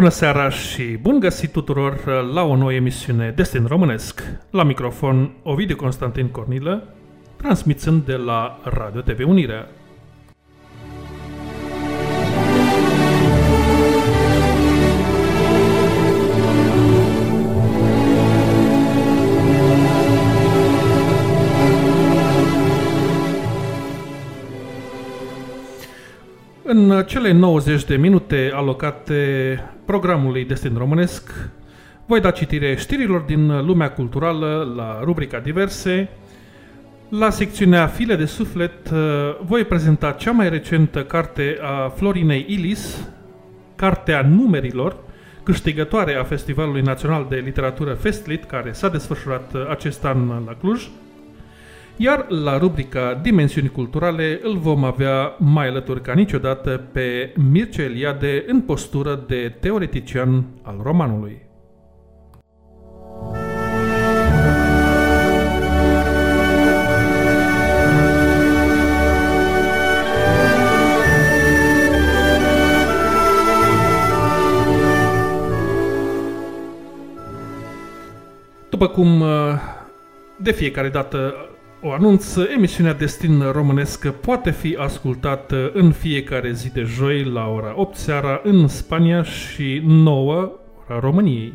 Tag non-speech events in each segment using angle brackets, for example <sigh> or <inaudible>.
Bună seara și bun găsit tuturor la o nouă emisiune Destin Românesc. La microfon Ovidiu Constantin Cornilă, transmițând de la Radio TV Unirea. În cele 90 de minute alocate programului Destin Românesc, voi da citire știrilor din lumea culturală la rubrica Diverse. La secțiunea File de suflet voi prezenta cea mai recentă carte a Florinei Ilis, Cartea Numerilor, câștigătoare a Festivalului Național de Literatură Festlit, care s-a desfășurat acest an la Cluj. Iar la rubrica Dimensiuni culturale îl vom avea mai alături ca niciodată pe Mircea Eliade în postură de teoretician al romanului. După cum de fiecare dată o anunț, emisiunea Destin Românesc poate fi ascultată în fiecare zi de joi la ora 8 seara în Spania și 9 ora României.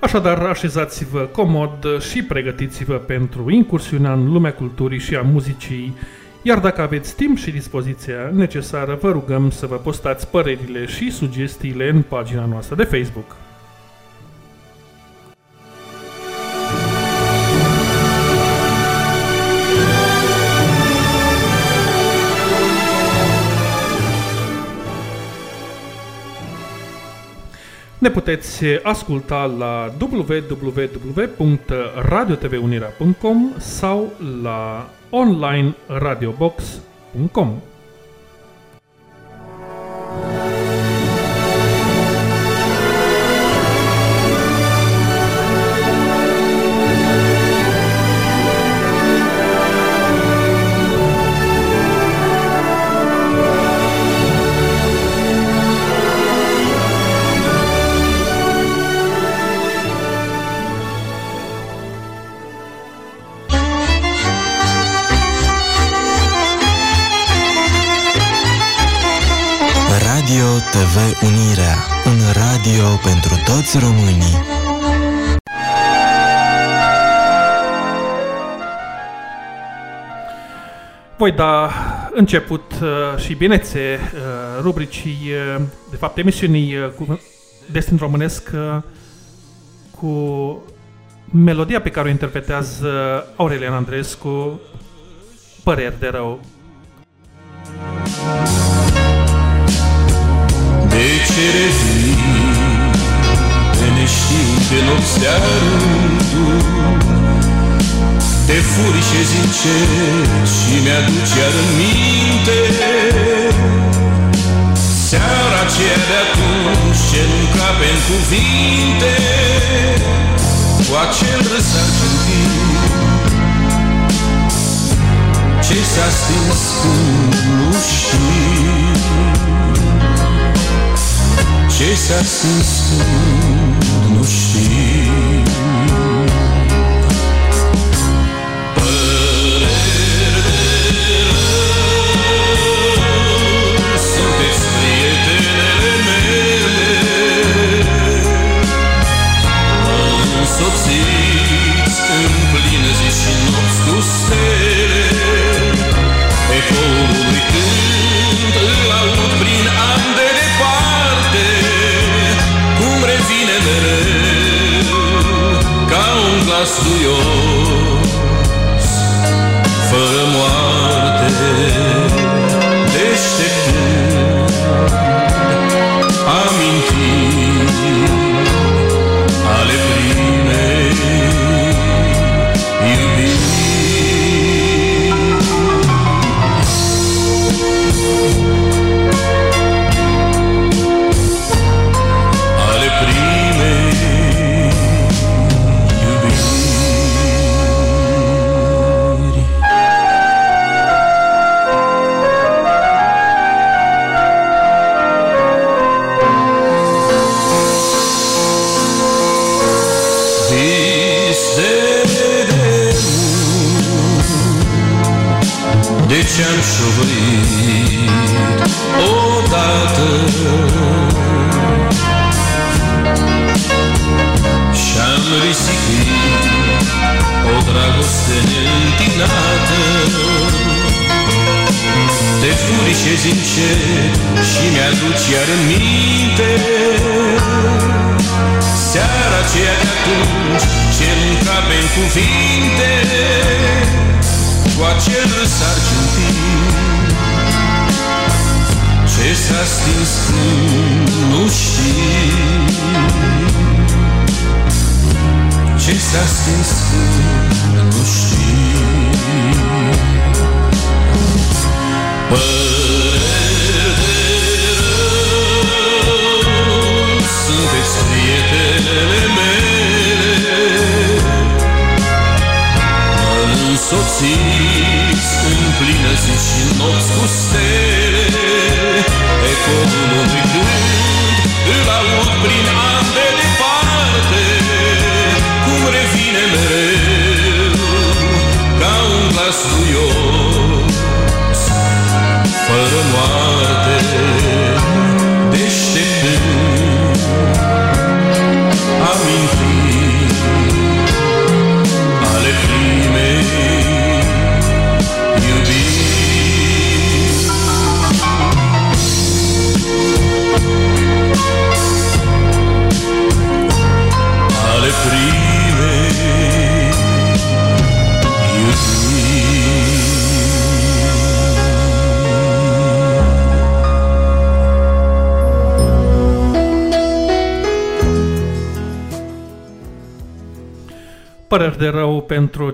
Așadar, așezați-vă comod și pregătiți-vă pentru incursiunea în lumea culturii și a muzicii, iar dacă aveți timp și dispoziția necesară, vă rugăm să vă postați părerile și sugestiile în pagina noastră de Facebook. Ne puteți asculta la www.radiotvunirea.com sau la onlineradiobox.com. TV Unirea, un radio pentru toți românii. Voi da început uh, și binețe uh, rubricii, uh, de fapt emisiunii uh, cu Destin Românesc uh, cu melodia pe care o interpretează Aurelian Andrescu, Păreri de rău. De ce revii de neștiu de nopți de Te furișezi încet și mi-aduce iar în minte. Seara aceea de atunci ce nu cape în cuvinte. Cu acel râs argentin Ce s-a stins când nu știi ce s-a stins când glas duios Fără moarte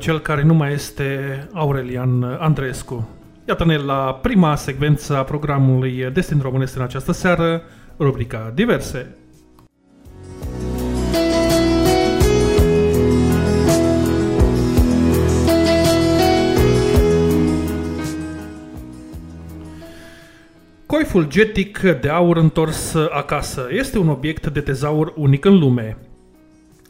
cel care nu mai este Aurelian Andreescu. Iată-ne la prima secvență a programului Destin Românesc în această seară, rubrica Diverse. Coiful getic de aur întors acasă este un obiect de tezaur unic în lume.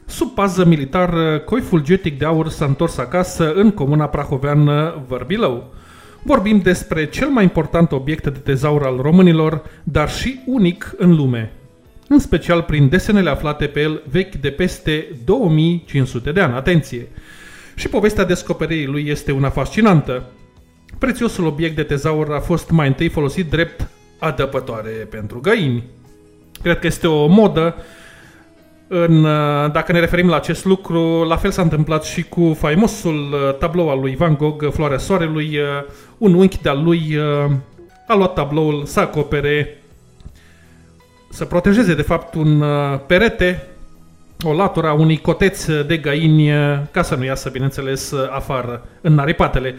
Sub pază militară, coiful getic de aur s-a întors acasă în comuna prahoveană Vărbilău. Vorbim despre cel mai important obiect de tezaur al românilor, dar și unic în lume. În special prin desenele aflate pe el vechi de peste 2500 de ani. Atenție! Și povestea descoperirii lui este una fascinantă. Prețiosul obiect de tezaur a fost mai întâi folosit drept adăpătoare pentru găini. Cred că este o modă în, uh, dacă ne referim la acest lucru, la fel s-a întâmplat și cu faimosul uh, tablou al lui Van Gogh, Floarea Soarelui. uh, Un unchi de-al lui uh, a luat tabloul să acopere, să protejeze de fapt un uh, perete, o latura unui coteț de găini, uh, ca să nu iasă, bineînțeles, uh, afară, în naripatele.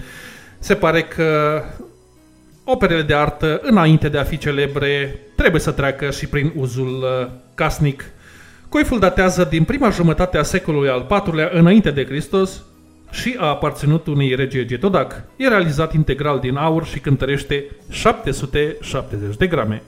Se pare că operele de artă, înainte de a fi celebre, trebuie să treacă și prin uzul uh, casnic. Coiful datează din prima jumătate a secolului al IV-lea înainte de Hristos și a aparținut unui rege getodac. E realizat integral din aur și cântărește 770 de grame.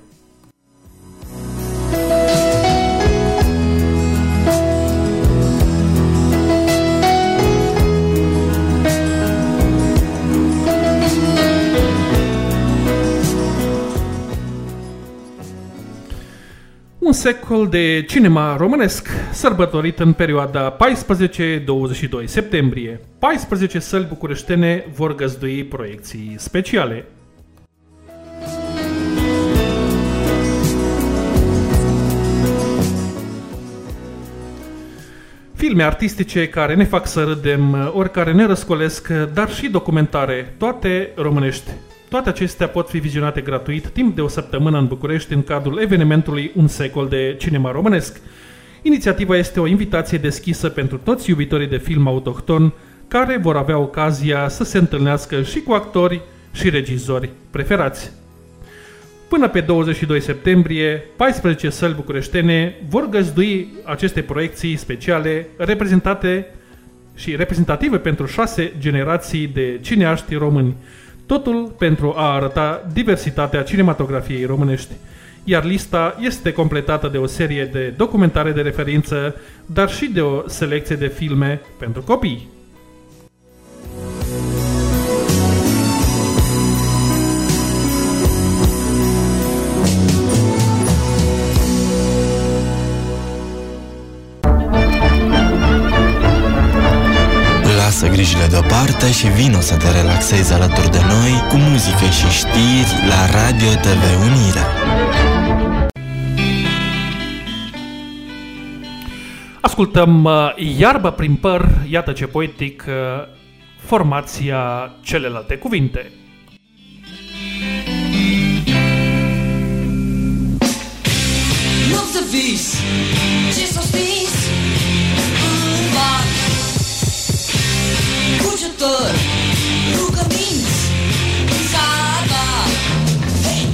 Un secol de cinema românesc, sărbătorit în perioada 14-22 septembrie. 14 săli bucureștene vor găzdui proiecții speciale. Filme artistice care ne fac să râdem, ori care ne răscolesc, dar și documentare, toate românești. Toate acestea pot fi vizionate gratuit timp de o săptămână în București în cadrul evenimentului Un secol de cinema românesc. Inițiativa este o invitație deschisă pentru toți iubitorii de film autohton care vor avea ocazia să se întâlnească și cu actori și regizori preferați. Până pe 22 septembrie, 14 săli bucureștene vor găzdui aceste proiecții speciale reprezentate și reprezentative pentru șase generații de cineaști români. Totul pentru a arăta diversitatea cinematografiei românești. Iar lista este completată de o serie de documentare de referință, dar și de o selecție de filme pentru copii. Deoparte și vino să te relaxezi alături de noi cu muzică și știri la Radio TV Unirea. Ascultăm uh, Iarbă prin păr, iată ce poetic, uh, formația celelalte cuvinte. Nopți de vis, ce s-a Cugetări, rugăminți, în zadar Hei!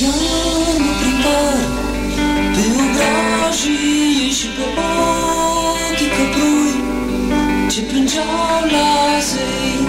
Iarnă prin păr, pe obrajii și pe ochii căprui Ce plângeau la zei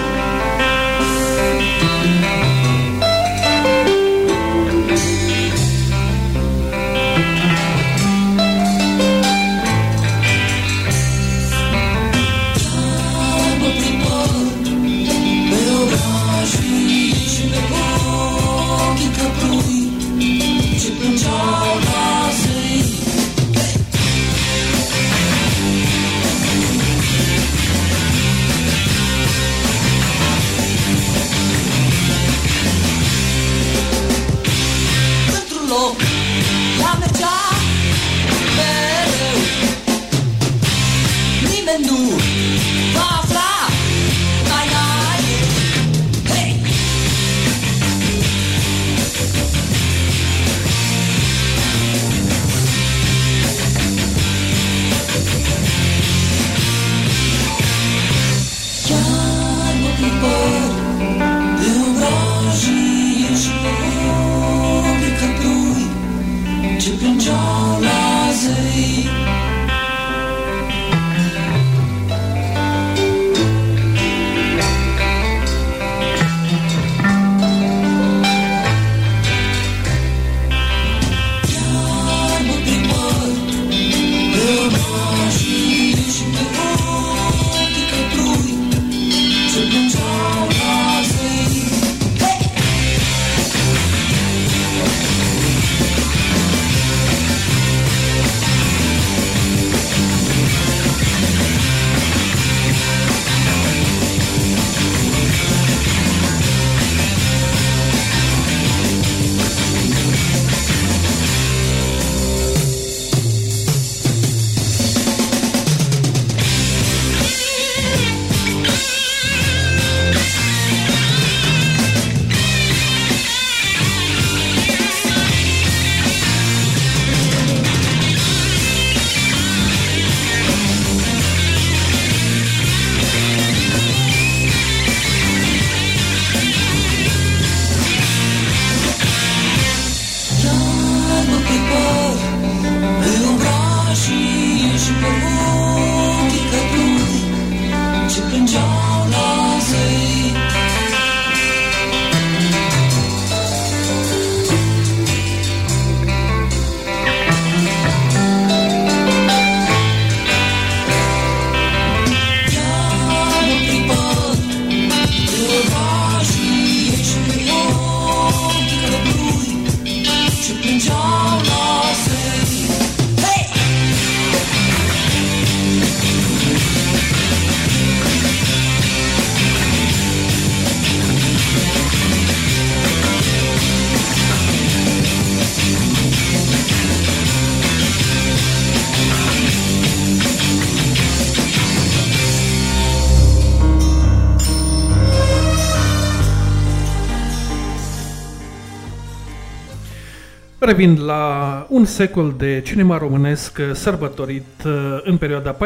Revin la un secol de cinema românesc uh, sărbătorit uh, în perioada 14-22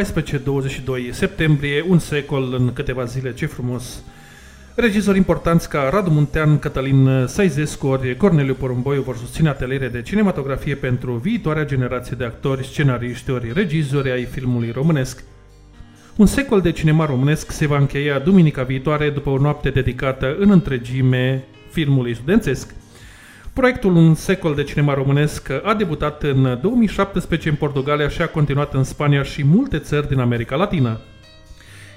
septembrie, un secol în câteva zile, ce frumos. Regizori importanți ca Radu Muntean, Cătălin Saizescu ori Corneliu Porumboiu vor susține ateliere de cinematografie pentru viitoarea generație de actori, scenariști ori regizori ai filmului românesc. Un secol de cinema românesc se va încheia duminica viitoare după o noapte dedicată în întregime filmului studențesc. Proiectul Un secol de cinema românesc a debutat în 2017 în Portugalia și a continuat în Spania și multe țări din America Latină.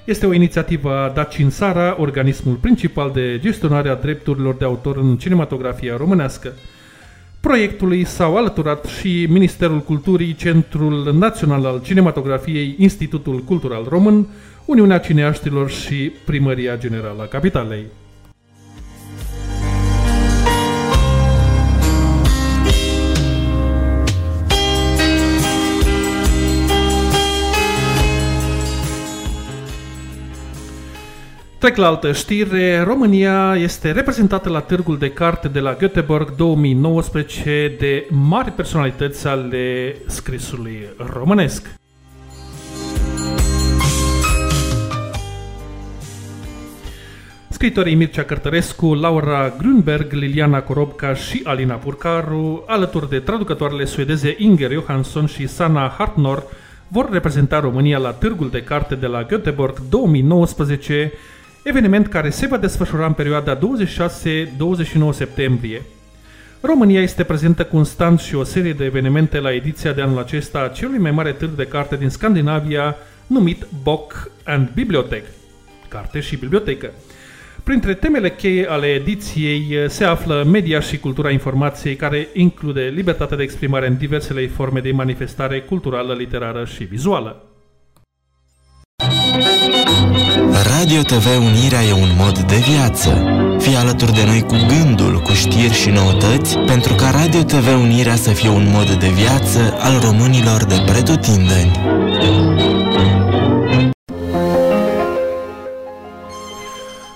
Este o inițiativă a Dacin Sara, organismul principal de gestionare a drepturilor de autor în cinematografia românească. Proiectului s-au alăturat și Ministerul Culturii, Centrul Național al Cinematografiei, Institutul Cultural Român, Uniunea Cineaștilor și Primăria Generală a Capitalei. Trec la altă știre. România este reprezentată la Târgul de Carte de la Göteborg 2019 de mari personalități ale scrisului românesc. Scritorii Mircea Cărtărescu, Laura Grunberg, Liliana Corobca și Alina Purcaru, alături de traducătoarele suedeze Inger Johansson și Sana Hartnor, vor reprezenta România la Târgul de Carte de la Göteborg 2019, eveniment care se va desfășura în perioada 26-29 septembrie. România este prezentă cu un stand și o serie de evenimente la ediția de anul acesta a celui mai mare târg de carte din Scandinavia, numit Book and Bibliotech, carte și bibliotecă. Printre temele cheie ale ediției se află media și cultura informației, care include libertatea de exprimare în diversele forme de manifestare culturală, literară și vizuală. Radio TV Unirea e un mod de viață. Fii alături de noi cu gândul, cu știri și noutăți, pentru ca Radio TV Unirea să fie un mod de viață al românilor de pretutindeni.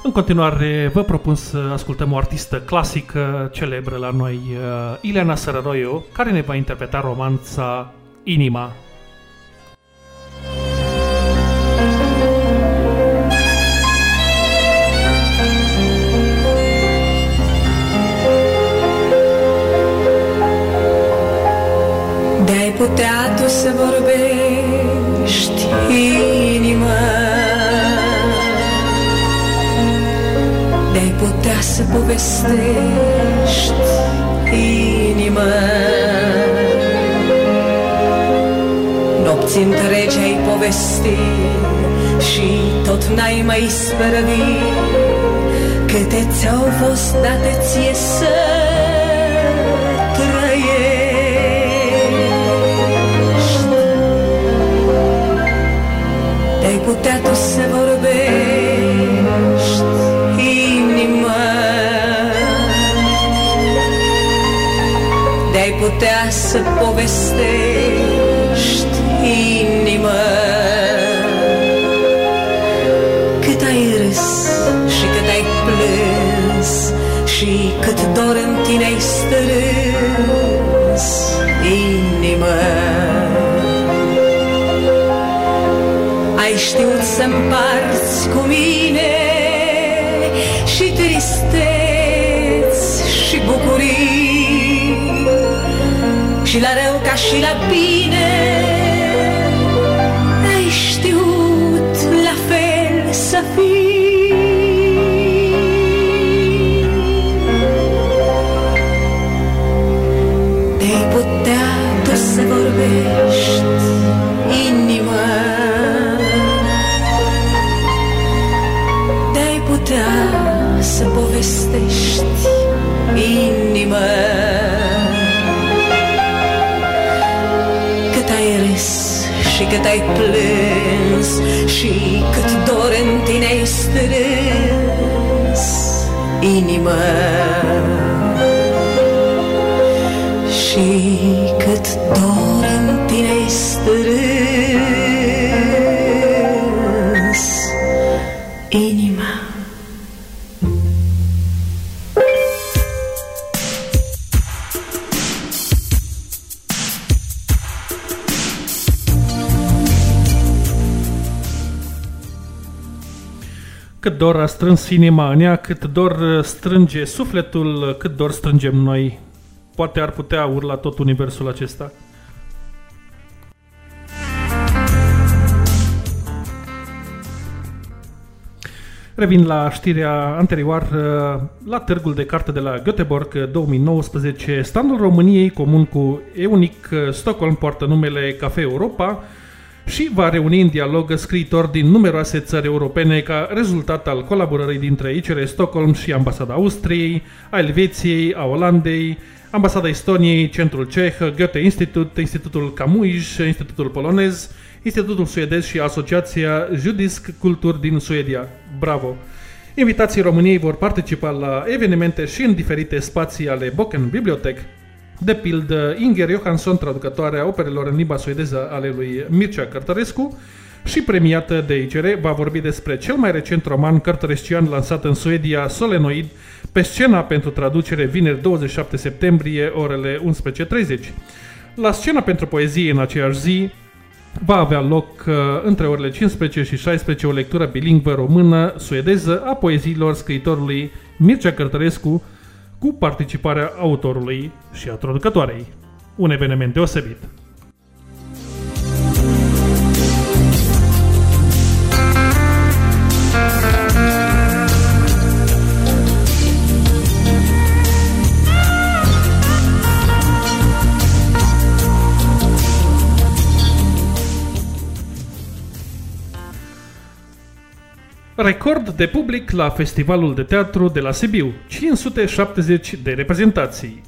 În continuare, vă propun să ascultăm o artistă clasică celebră la noi, uh, Ileana Sărăroiu, care ne va interpreta romanța Inima. De-ai putea tu să vorbești, inimă? De-ai putea să povestești, inimă? Nopți întregi ai povesti Și tot n-ai mai spărăvi. Câte ți-au fost date ție să putea tu să vorbești, inimă De-ai putea să povestești, inimă Cât ai râs și cât ai plâns Și cât dor în tine ai ai știut să împarți cu mine și tristeți și bucurii. Și la rău ca și la bine ai plâns Și cât dor în tine ai strâns. Inima strâns inima în ea, cât dor uh, strânge sufletul, uh, cât dor strângem noi. Poate ar putea urla tot universul acesta. Revin la știrea anterioară, la târgul de carte de la Göteborg 2019, standul României comun cu Eunic Stockholm poartă numele Cafe Europa și va reuni în dialog scriitori din numeroase țări europene ca rezultat al colaborării dintre ICR Stockholm și Ambasada Austriei, a Elveției, a Olandei, Ambasada Estoniei, Centrul Ceh, Goethe Institut, Institutul Camuij, Institutul Polonez, Institutul Suedez și Asociația Judisk Cultur din Suedia. Bravo! Invitații României vor participa la evenimente și în diferite spații ale Boken Bibliotec, de pildă Inger Johansson, traducătoarea operelor în limba suedeză ale lui Mircea Cărtărescu, și premiată de ICR va vorbi despre cel mai recent roman cărtărescian lansat în Suedia, Solenoid, pe scena pentru traducere vineri 27 septembrie, orele 11.30. La scena pentru poezie în aceeași zi va avea loc uh, între orele 15 și 16 o lectură bilingvă română-suedeză a poeziilor scriitorului Mircea Cărtărescu cu participarea autorului și a traducătoarei. Un eveniment deosebit. Record de public la Festivalul de Teatru de la Sibiu, 570 de reprezentații.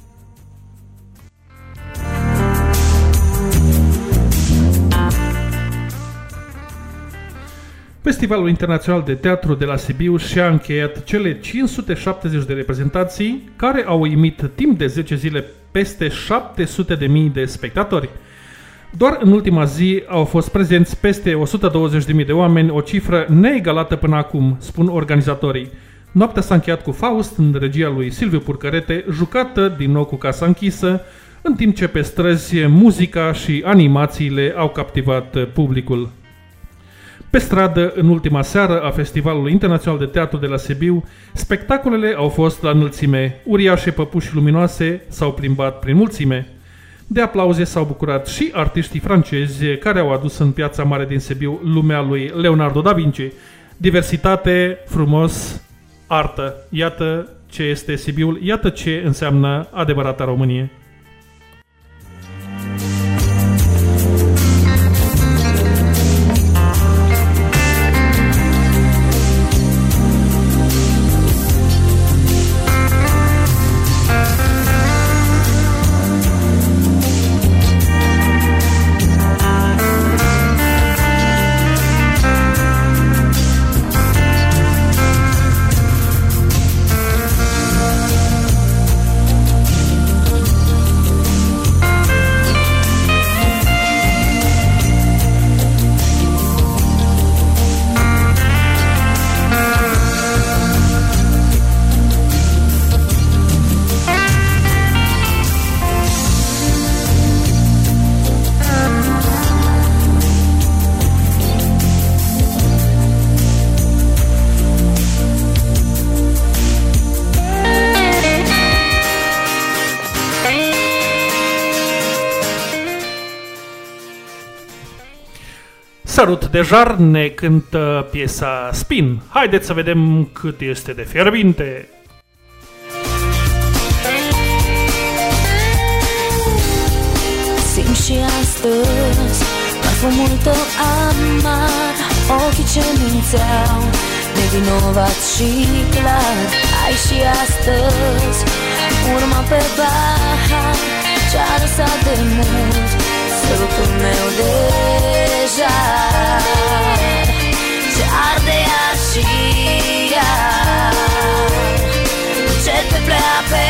Festivalul Internațional de Teatru de la Sibiu și-a încheiat cele 570 de reprezentații care au imit timp de 10 zile peste 700.000 de spectatori. Doar în ultima zi au fost prezenți peste 120.000 de oameni, o cifră neegalată până acum, spun organizatorii. Noaptea s-a încheiat cu Faust în regia lui Silviu Purcărete, jucată din nou cu casa închisă, în timp ce pe străzi muzica și animațiile au captivat publicul. Pe stradă, în ultima seară a Festivalului Internațional de Teatru de la Sibiu, spectacolele au fost la înălțime. Uriașe păpuși luminoase s-au plimbat prin mulțime. De aplauze s-au bucurat și artiștii francezi care au adus în piața mare din Sibiu lumea lui Leonardo da Vinci. Diversitate, frumos, artă. Iată ce este Sibiul, iată ce înseamnă adevărata Românie. Sărut de jar ne cântă piesa Spin. Haideți să vedem cât este de fierbinte. Simt și astăzi parfumul tău amar Ochii ce mințeau Nevinovat și clar Ai și astăzi Urma pe bahar Ce-a lăsat de mult Sărutul meu de jar Ce arde iar și iar Încet pe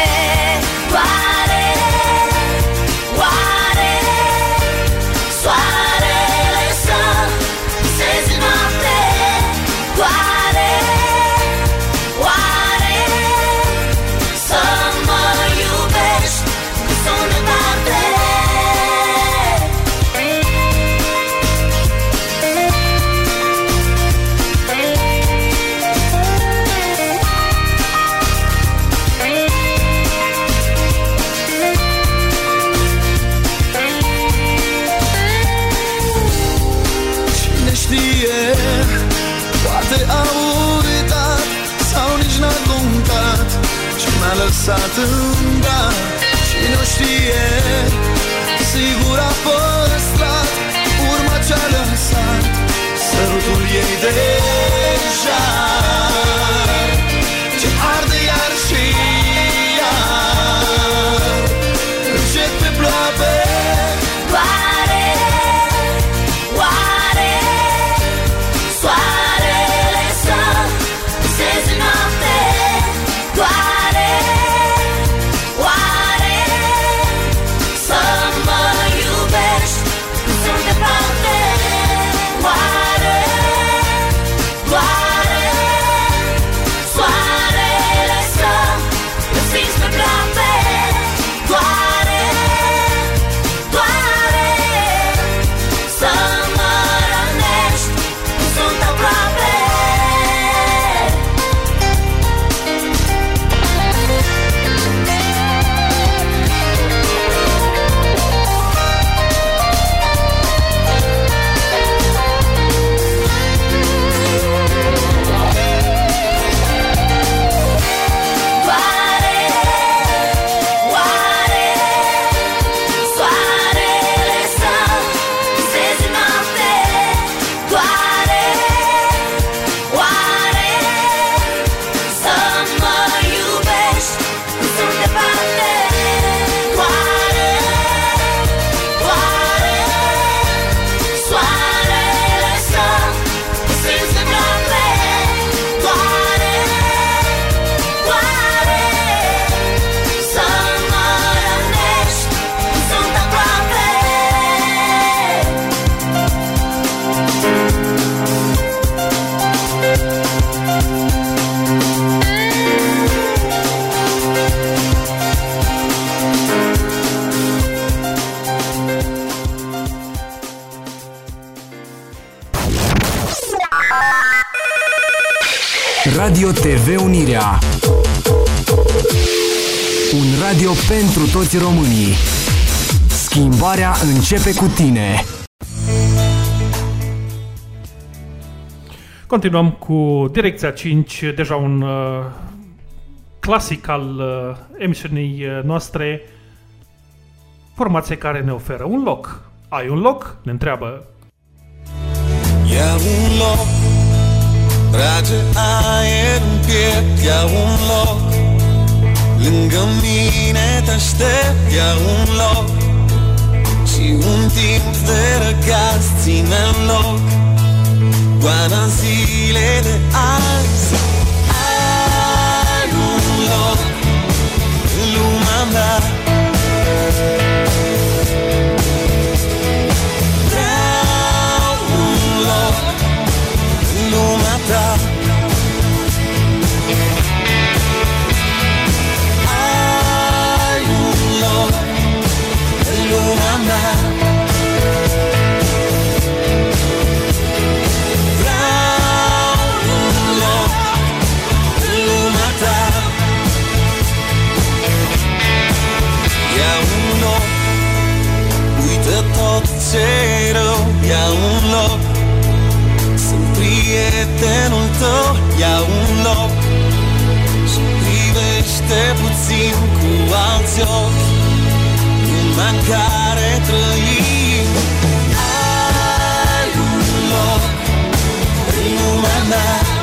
începe cu tine. Continuăm cu Direcția 5, deja un uh, clasic al uh, emisiunii uh, noastre, formație care ne oferă un loc. Ai un loc? Ne întreabă. Ia un loc, trage aer în piept, ia un loc Lângă mine te aștept, ia un loc Un timp de răgaz ține în loc Goana zile de azi un loc în lumea mea un loc în lumea tot ce e rău Ia un loc. Sunt prietenul tău Ia un loc. Și privește puțin cu alți ochi Lumea în care trăim. Ai un loc în lumea mea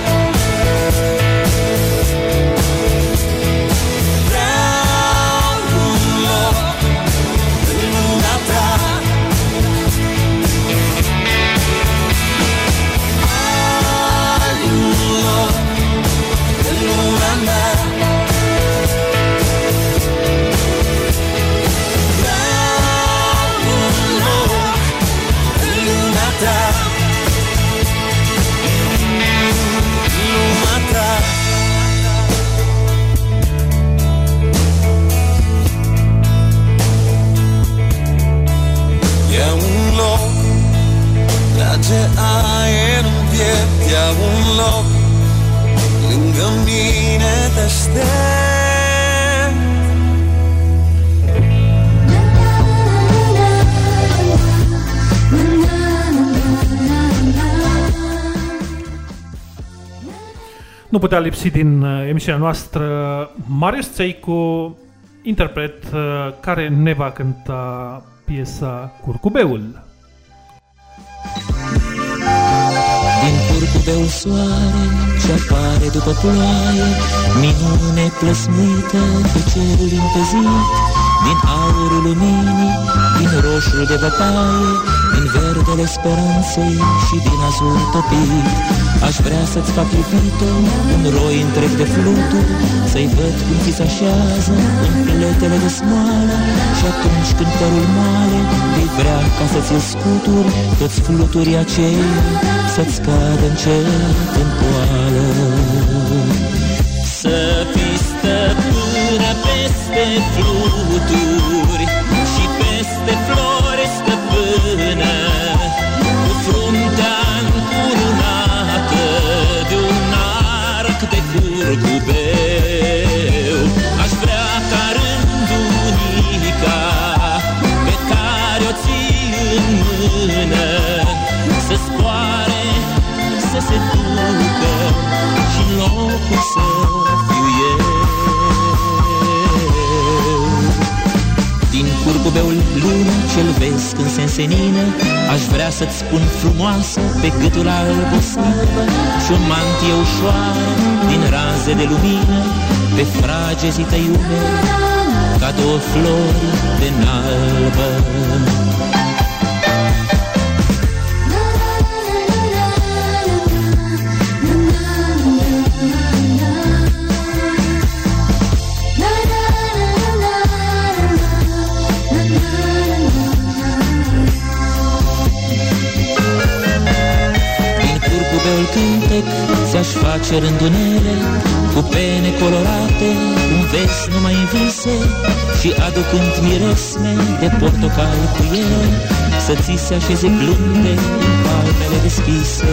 aer în piept Ia un loc Lângă mine te aștept Nu putea lipsi din uh, emisiunea noastră Marius Țeicu, interpret uh, care ne va cânta piesa Curcubeul. Curcubeu soare ce apare după ploaie Minune plăsmuită pe cerul limpezit Din aurul luminii, din roșul de bătaie Din verdele speranței și din azur topit Aș vrea să-ți fac iubito un roi întreg de fluturi Să-i văd cum ți se așează în pletele de smoală. Și atunci când părul moale vei vrea ca să-ți scuturi Toți fluturii aceia să-ți cadă încet în poală. Să fii stăpână peste fluturi Și peste flori stăpână Cu fruntea încurunată de un arc de curcubeu Din curcubeul lună cel vezi când se însenină Aș vrea să-ți spun frumoasă pe gâtul alb Și o mantie ușoară din raze de lumină Pe fragezii tăi umeri ca două flori de albă ți-aș face rândunele Cu pene colorate, cum vezi numai în vise Și aducând miresme de portocali cu ele Să ți se așeze blânde în palmele deschise.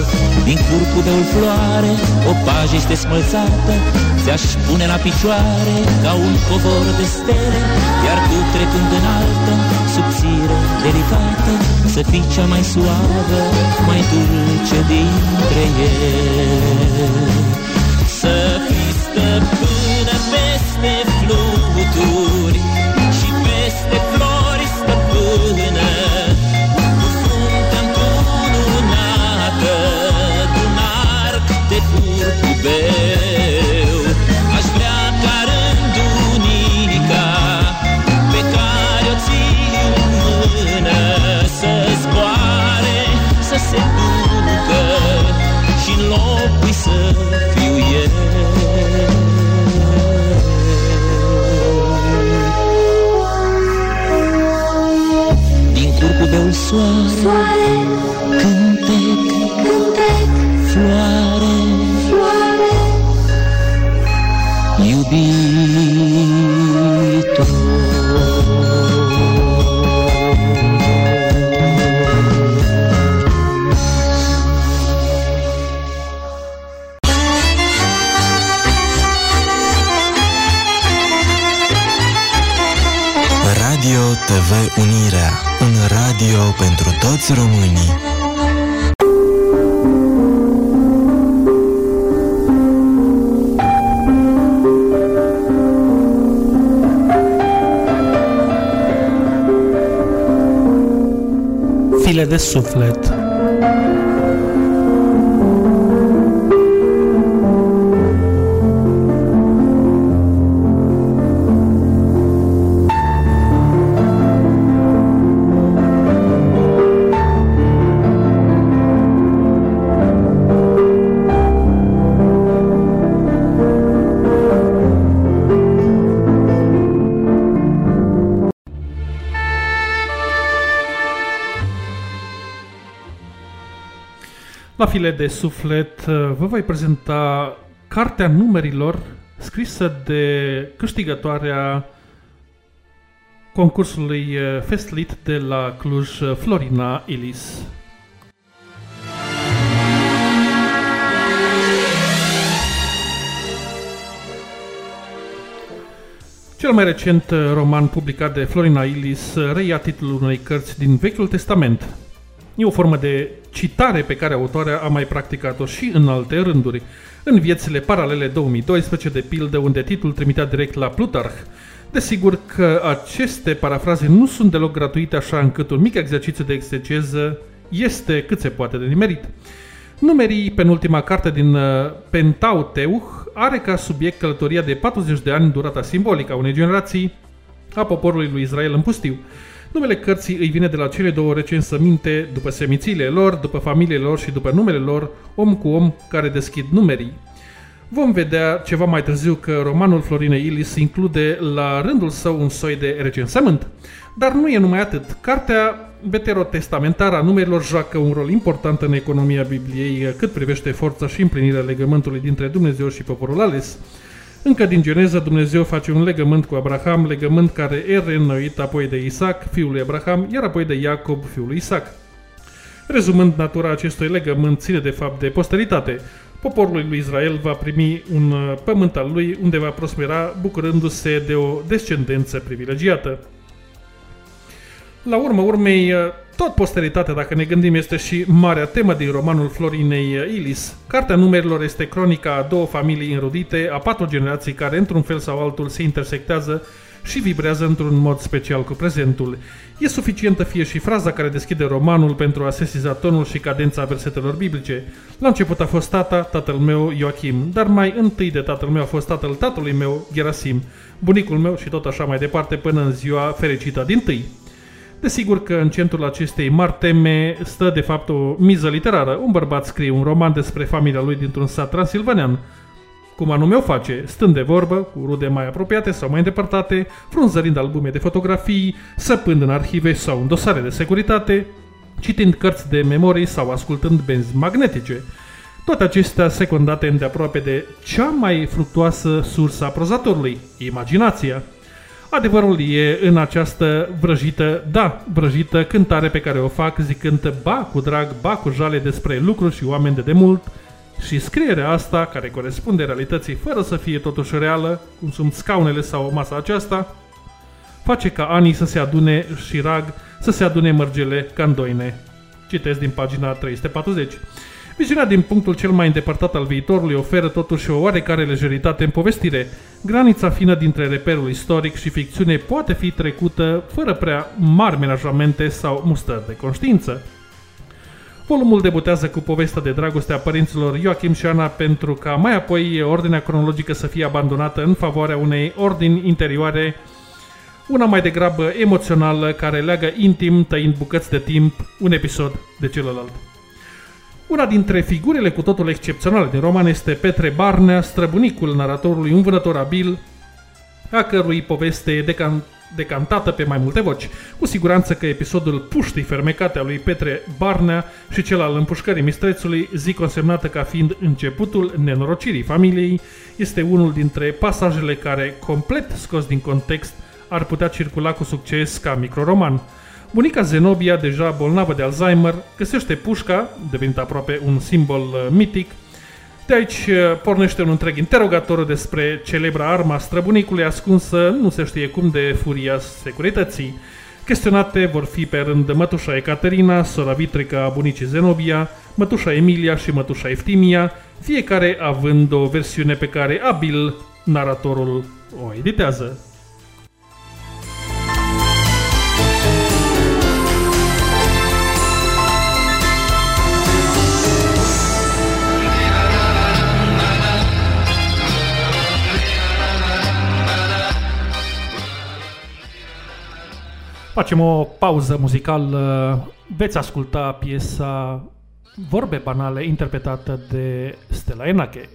Din curcubeul floare o pajă este smălțată Ți-aș pune la picioare ca un covor de stele Iar tu trecând în altă, subțire, delicată Să fii cea mai suavă, mai dulce dintre ele. Să fii stăpână peste fluturi soare, soare. cântec, cântec, floare, floare, iubitor. Toți românii. File de suflet La file de suflet uh, vă voi prezenta Cartea Numerilor scrisă de câștigătoarea concursului uh, Festlit de la Cluj, uh, Florina Ilis. Cel mai recent uh, roman publicat de Florina Ilis uh, reia titlul unei cărți din Vechiul Testament. E o formă de citare pe care autoarea a mai practicat-o și în alte rânduri, în viețile paralele 2012, de pildă, unde titlul trimitea direct la Plutarh. Desigur că aceste parafraze nu sunt deloc gratuite, așa încât un mic exercițiu de exegeză este cât se poate de nimerit. Numerii, penultima carte din uh, Pentauteuch, are ca subiect călătoria de 40 de ani durata simbolică a unei generații a poporului lui Israel în pustiu. Numele cărții îi vine de la cele două recensăminte, după semițiile lor, după familiile lor și după numele lor, om cu om care deschid numerii. Vom vedea ceva mai târziu că romanul Florinei Ilis include la rândul său un soi de recensământ. Dar nu e numai atât. Cartea veterotestamentară a numerilor joacă un rol important în economia Bibliei cât privește forța și împlinirea legământului dintre Dumnezeu și poporul ales. Încă din Geneza, Dumnezeu face un legământ cu Abraham, legământ care e reînnoit apoi de Isaac, fiul lui Abraham, iar apoi de Iacob, fiul lui Isaac. Rezumând, natura acestui legământ ține de fapt de posteritate. Poporul lui Israel va primi un uh, pământ al lui unde va prospera bucurându-se de o descendență privilegiată. La urmă urmei, uh, tot posteritatea, dacă ne gândim, este și marea temă din romanul Florinei Ilis. Cartea numerilor este cronica a două familii înrudite, a patru generații care, într-un fel sau altul, se intersectează și vibrează într-un mod special cu prezentul. E suficientă fie și fraza care deschide romanul pentru a sesiza tonul și cadența versetelor biblice. La început a fost tata, tatăl meu Joachim, dar mai întâi de tatăl meu a fost tatăl tatălui meu Gerasim, bunicul meu și tot așa mai departe până în ziua fericită din tâi. Desigur că în centrul acestei mari teme stă de fapt o miză literară. Un bărbat scrie un roman despre familia lui dintr-un sat transilvanean. Cum anume o face, stând de vorbă, cu rude mai apropiate sau mai îndepărtate, frunzărind albume de fotografii, săpând în arhive sau în dosare de securitate, citind cărți de memorii sau ascultând benzi magnetice. Toate acestea secundate îndeaproape de cea mai fructuoasă sursă a prozatorului, imaginația. Adevărul e în această vrăjită, da, vrăjită cântare pe care o fac zicând ba cu drag, ba cu jale despre lucruri și oameni de demult și scrierea asta, care corespunde realității fără să fie totuși reală, cum sunt scaunele sau masa aceasta, face ca anii să se adune și rag, să se adune mărgele ca îndoine. Citesc din pagina 340. Viziunea din punctul cel mai îndepărtat al viitorului oferă totuși o oarecare lejeritate în povestire. Granița fină dintre reperul istoric și ficțiune poate fi trecută fără prea mari menajamente sau mustări de conștiință. Volumul debutează cu povestea de dragoste a părinților Joachim și Ana pentru ca mai apoi ordinea cronologică să fie abandonată în favoarea unei ordini interioare, una mai degrabă emoțională care leagă intim, tăind bucăți de timp, un episod de celălalt. Una dintre figurile cu totul excepționale din roman este Petre Barnea, străbunicul naratorului, un vânător abil, a cărui poveste e decan- decantată pe mai multe voci. Cu siguranță că episodul Puștii fermecate a lui Petre Barnea și cel al împușcării mistrețului, zi consemnată ca fiind începutul nenorocirii familiei, este unul dintre pasajele care, complet scos din context, ar putea circula cu succes ca microroman. Bunica Zenobia, deja bolnavă de Alzheimer, găsește pușca, devenit aproape un simbol uh, mitic. De aici uh, pornește un întreg interogatoriu despre celebra arma străbunicului ascunsă, nu se știe cum, de furia securității. Chestionate vor fi pe rând mătușa Ecaterina, sora vitrică a bunicii Zenobia, mătușa Emilia și mătușa Eftimia, fiecare având o versiune pe care abil naratorul o editează. Facem o pauză muzicală. Veți asculta piesa Vorbe banale interpretată de Stella Enache.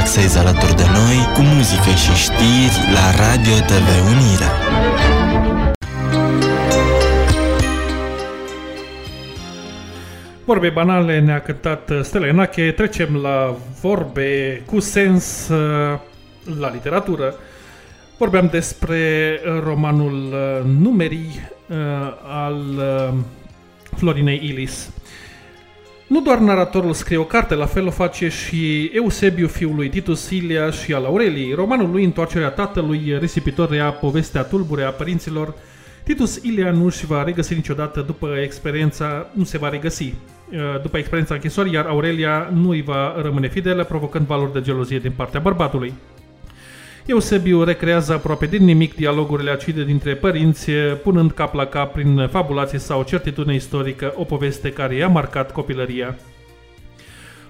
Relaxezi alături de noi cu muzică și știri la Radio TV Unirea. Vorbe banale ne-a cântat Stella Enache. Trecem la vorbe cu sens uh, la literatură. Vorbeam despre uh, romanul uh, Numerii al Florinei Ilis. Nu doar naratorul scrie o carte, la fel o face și Eusebiu, fiul lui Titus Ilia și al Aurelii. Romanul lui Întoarcerea tatălui, risipitor ea povestea tulbure a părinților. Titus Ilia nu și va regăsi niciodată după experiența, nu se va regăsi după experiența închisorii, iar Aurelia nu îi va rămâne fidelă, provocând valori de gelozie din partea bărbatului. Eusebiu recrează aproape din nimic dialogurile acide dintre părinți, punând cap la cap prin fabulație sau certitudine istorică o poveste care i-a marcat copilăria.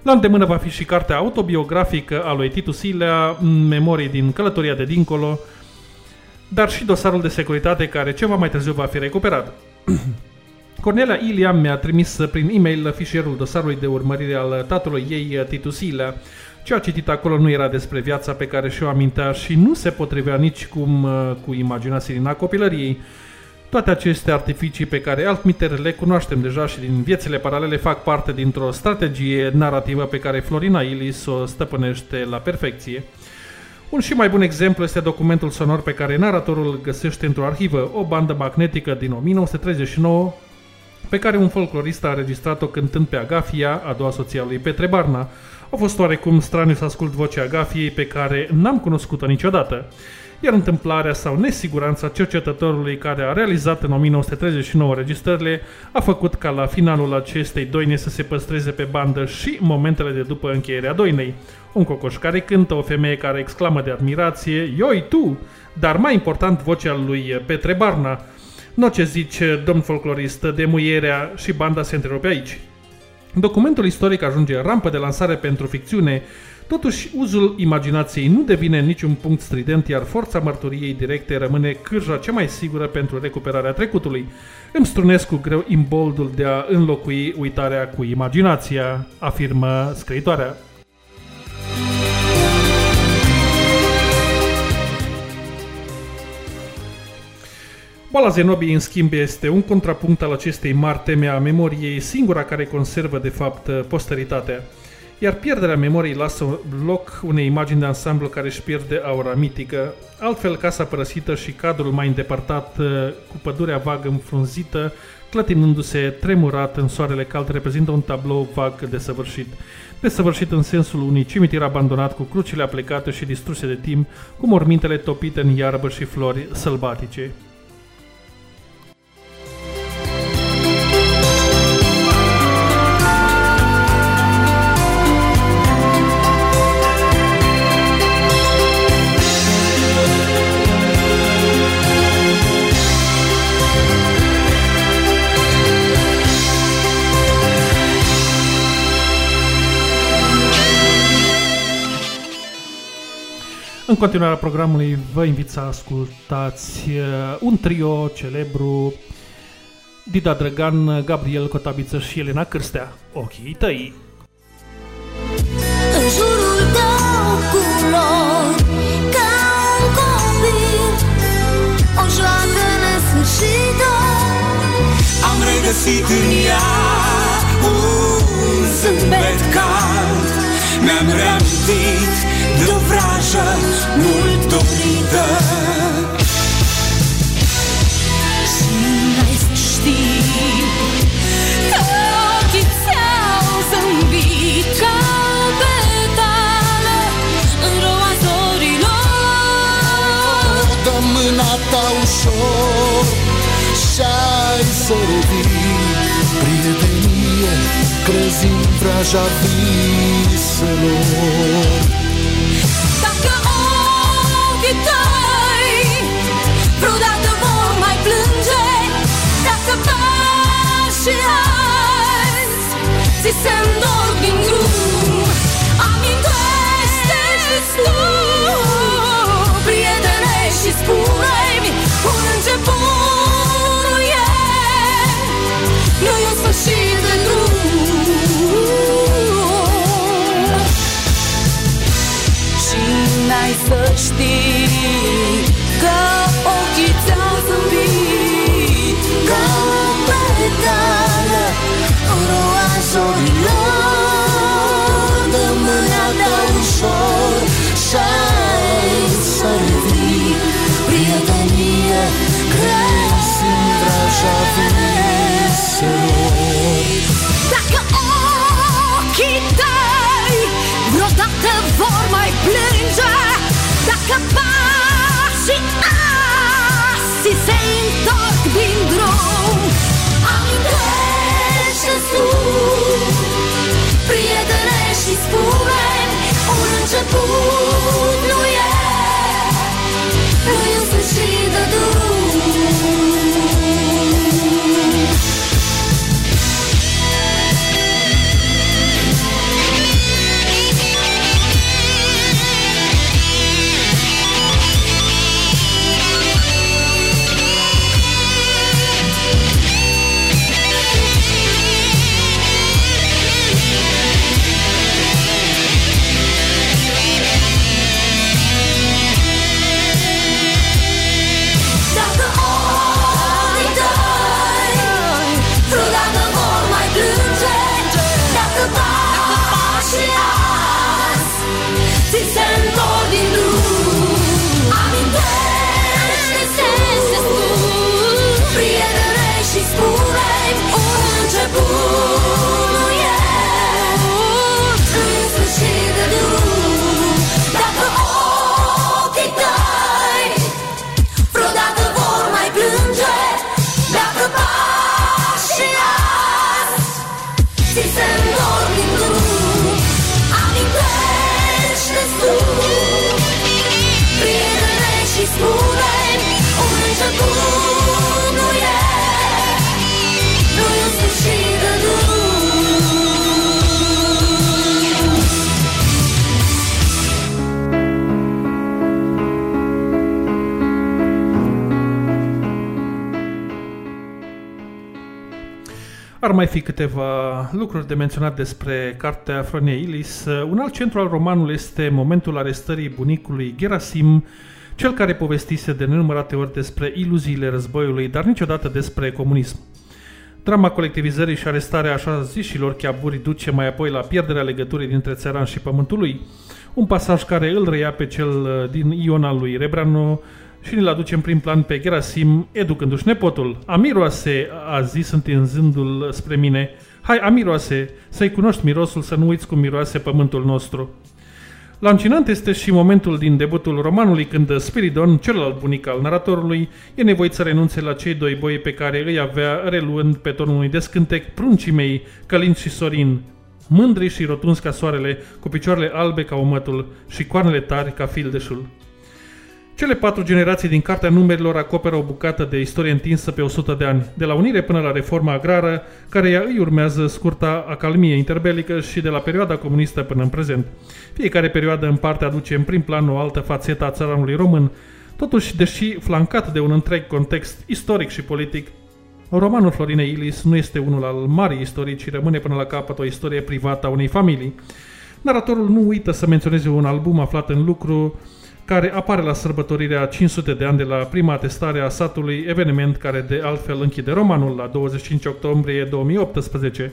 La îndemână va fi și cartea autobiografică a lui Titus Ilea, Memorii din călătoria de dincolo, dar și dosarul de securitate care ceva mai târziu va fi recuperat. <clears throat> Cornelia Ilia mi-a trimis prin e-mail fișierul dosarului de urmărire al tatălui ei, Titus Ilea, ce a citit acolo nu era despre viața pe care și-o amintea și nu se potrivea nici cum uh, cu imaginația din copilăriei. Toate aceste artificii pe care altmiter le cunoaștem deja și din viețile paralele fac parte dintr-o strategie narrativă pe care Florina Ilis o stăpânește la perfecție. Un și mai bun exemplu este documentul sonor pe care naratorul găsește într-o arhivă, o bandă magnetică din 1939, pe care un folclorist a înregistrat-o cântând pe Agafia, a doua soția lui Petre Barna, a fost oarecum straniu să ascult vocea Gafiei pe care n-am cunoscut-o niciodată, iar întâmplarea sau nesiguranța cercetătorului care a realizat în 1939 registrările a făcut ca la finalul acestei doine să se păstreze pe bandă și momentele de după încheierea doinei. Un cocoș care cântă, o femeie care exclamă de admirație, Ioi tu! Dar mai important vocea lui Petre Barna. Nu ce zice domn folclorist de muierea și banda se întrerupe aici. Documentul istoric ajunge rampă de lansare pentru ficțiune, totuși uzul imaginației nu devine niciun punct strident, iar forța mărturiei directe rămâne cârja cea mai sigură pentru recuperarea trecutului. Îmi strunesc cu greu imboldul de a înlocui uitarea cu imaginația, afirmă scriitoarea. Boala Zenobii, în schimb, este un contrapunct al acestei mari teme a memoriei, singura care conservă, de fapt, posteritatea. Iar pierderea memoriei lasă loc unei imagini de ansamblu care își pierde aura mitică. Altfel, casa părăsită și cadrul mai îndepărtat, cu pădurea vagă înfrunzită, clătinându-se tremurat în soarele cald, reprezintă un tablou vag desăvârșit. Desăvârșit în sensul unui cimitir abandonat cu crucile aplecate și distruse de timp, cu mormintele topite în iarbă și flori sălbatice. În continuarea programului vă invit să ascultați uh, un trio celebru Dida Drăgan, Gabriel Cotabiță și Elena Cârstea, Ochii tăi. În jurul tău culori Ca un copil O joacă nesfârșită Am regăsit în ea un zâmbet cald Mi-am reamintit de o vrajă mult dorită Și n-ai să știi Că ochii ți-au zâmbit Ca petale În roa zorilor. Dă mâna ta ușor Și-ai să revii. Prietenie crezând vraja viselor și se nor din drum. Amintește-ți tu, prietene, și spune-mi Un început nu e, nu e un sfârșit de drum. Și n-ai să știi că ochii Ușa viselor Dacă ochii tăi Vreodată vor mai plânge Dacă pașii asi Se întorc din drum Amintește tu Prietene și spune Un început nu e Ar mai fi câteva lucruri de menționat despre cartea Froniei Ilis. Un alt centru al romanului este momentul arestării bunicului Gerasim, cel care povestise de nenumărate ori despre iluziile războiului, dar niciodată despre comunism. Drama colectivizării și arestarea așa zișilor chiaburi duce mai apoi la pierderea legăturii dintre țăran și pământul lui, un pasaj care îl reia pe cel uh, din Ion al lui Rebreanu și ne-l aduce în prim plan pe Gerasim, educându-și nepotul. Amiroase, a zis întinzându-l spre mine, hai Amiroase, să-i cunoști mirosul, să nu uiți cum miroase pământul nostru. Lancinant este și momentul din debutul romanului când Spiridon, celălalt bunic al naratorului, e nevoit să renunțe la cei doi boi pe care îi avea reluând pe tonul unui descântec pruncii mei, Călin și Sorin, mândri și rotunzi ca soarele, cu picioarele albe ca omătul și coarnele tari ca fildeșul. Cele patru generații din Cartea Numerilor acoperă o bucată de istorie întinsă pe 100 de ani, de la unire până la reforma agrară, care ea îi urmează scurta acalmie interbelică și de la perioada comunistă până în prezent. Fiecare perioadă în parte aduce în prim plan o altă fațetă a țăranului român, totuși, deși flancat de un întreg context istoric și politic, romanul Florinei Ilis nu este unul al marii istorii, ci rămâne până la capăt o istorie privată a unei familii. Naratorul nu uită să menționeze un album aflat în lucru, care apare la sărbătorirea 500 de ani de la prima atestare a satului, eveniment care de altfel închide romanul la 25 octombrie 2018.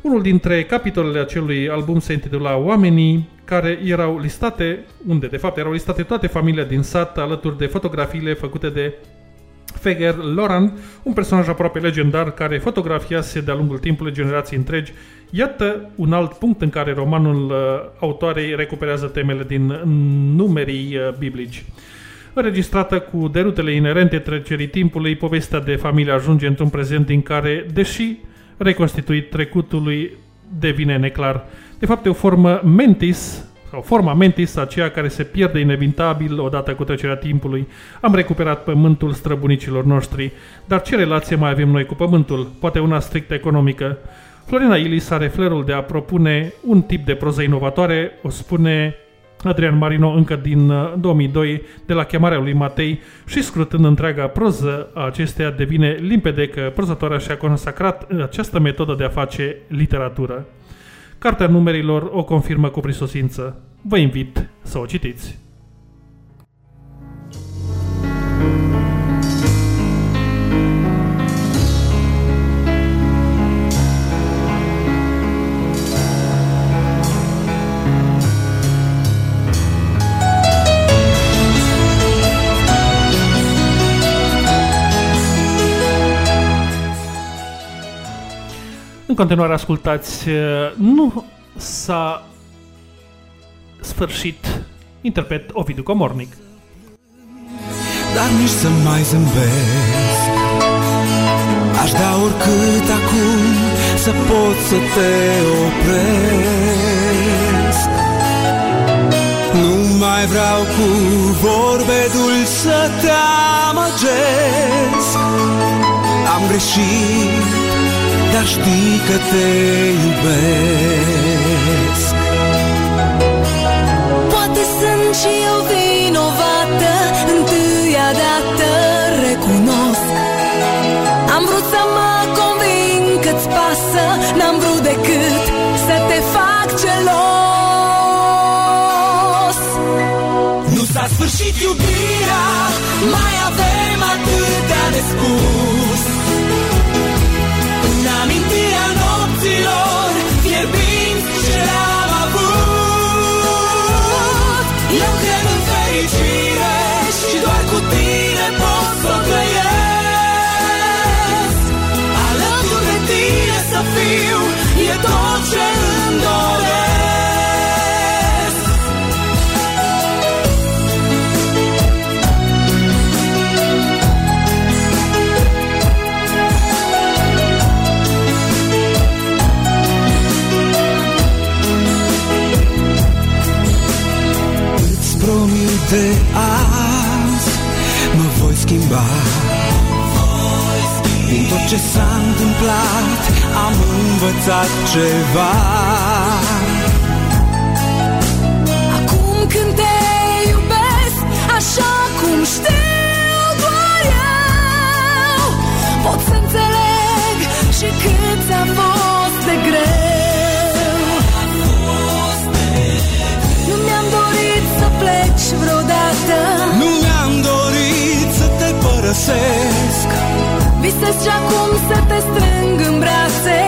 Unul dintre capitolele acelui album se intitula Oamenii care erau listate, unde de fapt erau listate toate familiile din sat alături de fotografiile făcute de Feger Loran, un personaj aproape legendar care fotografiase de-a lungul timpului generații întregi. Iată un alt punct în care romanul uh, autoarei recuperează temele din numerii uh, biblici. Înregistrată cu derutele inerente trecerii timpului, povestea de familie ajunge într-un prezent din care, deși reconstituit trecutului, devine neclar. De fapt, e o formă mentis sau forma mentis, aceea care se pierde inevitabil odată cu trecerea timpului. Am recuperat pământul străbunicilor noștri, dar ce relație mai avem noi cu pământul? Poate una strict economică. Florina Ilis are flerul de a propune un tip de proză inovatoare, o spune Adrian Marino încă din 2002 uh, de la chemarea lui Matei și scrutând întreaga proză a acesteia devine limpede că prozătoarea și-a consacrat această metodă de a face literatură. Cartea numerilor o confirmă cu prisosință. Vă invit să o citiți. Continuare ascultați, uh, nu s-a sfârșit interpret Ovidiu Comornic. Dar nici să mai zâmbesc. Aș da oricât acum să pot să te opresc. Nu mai vreau cu vorbe dulci să te amăgesc. Am greșit dar știi că te iubesc. Poate sunt și eu vinovată Întâia dată recunosc. Am vrut să mă conving că-ți pasă N-am vrut decât să te fac celos. Nu s-a sfârșit iubirea Mai avem atâtea de spus nopților Fierbinți ce le-am avut Eu cred de azi Mă voi schimba. Din tot ce s-a întâmplat Am învățat ceva. Acum când te iubesc Așa cum știu doar eu. Pot să înțeleg și cât visesc Visesc și acum să te strâng în brațe.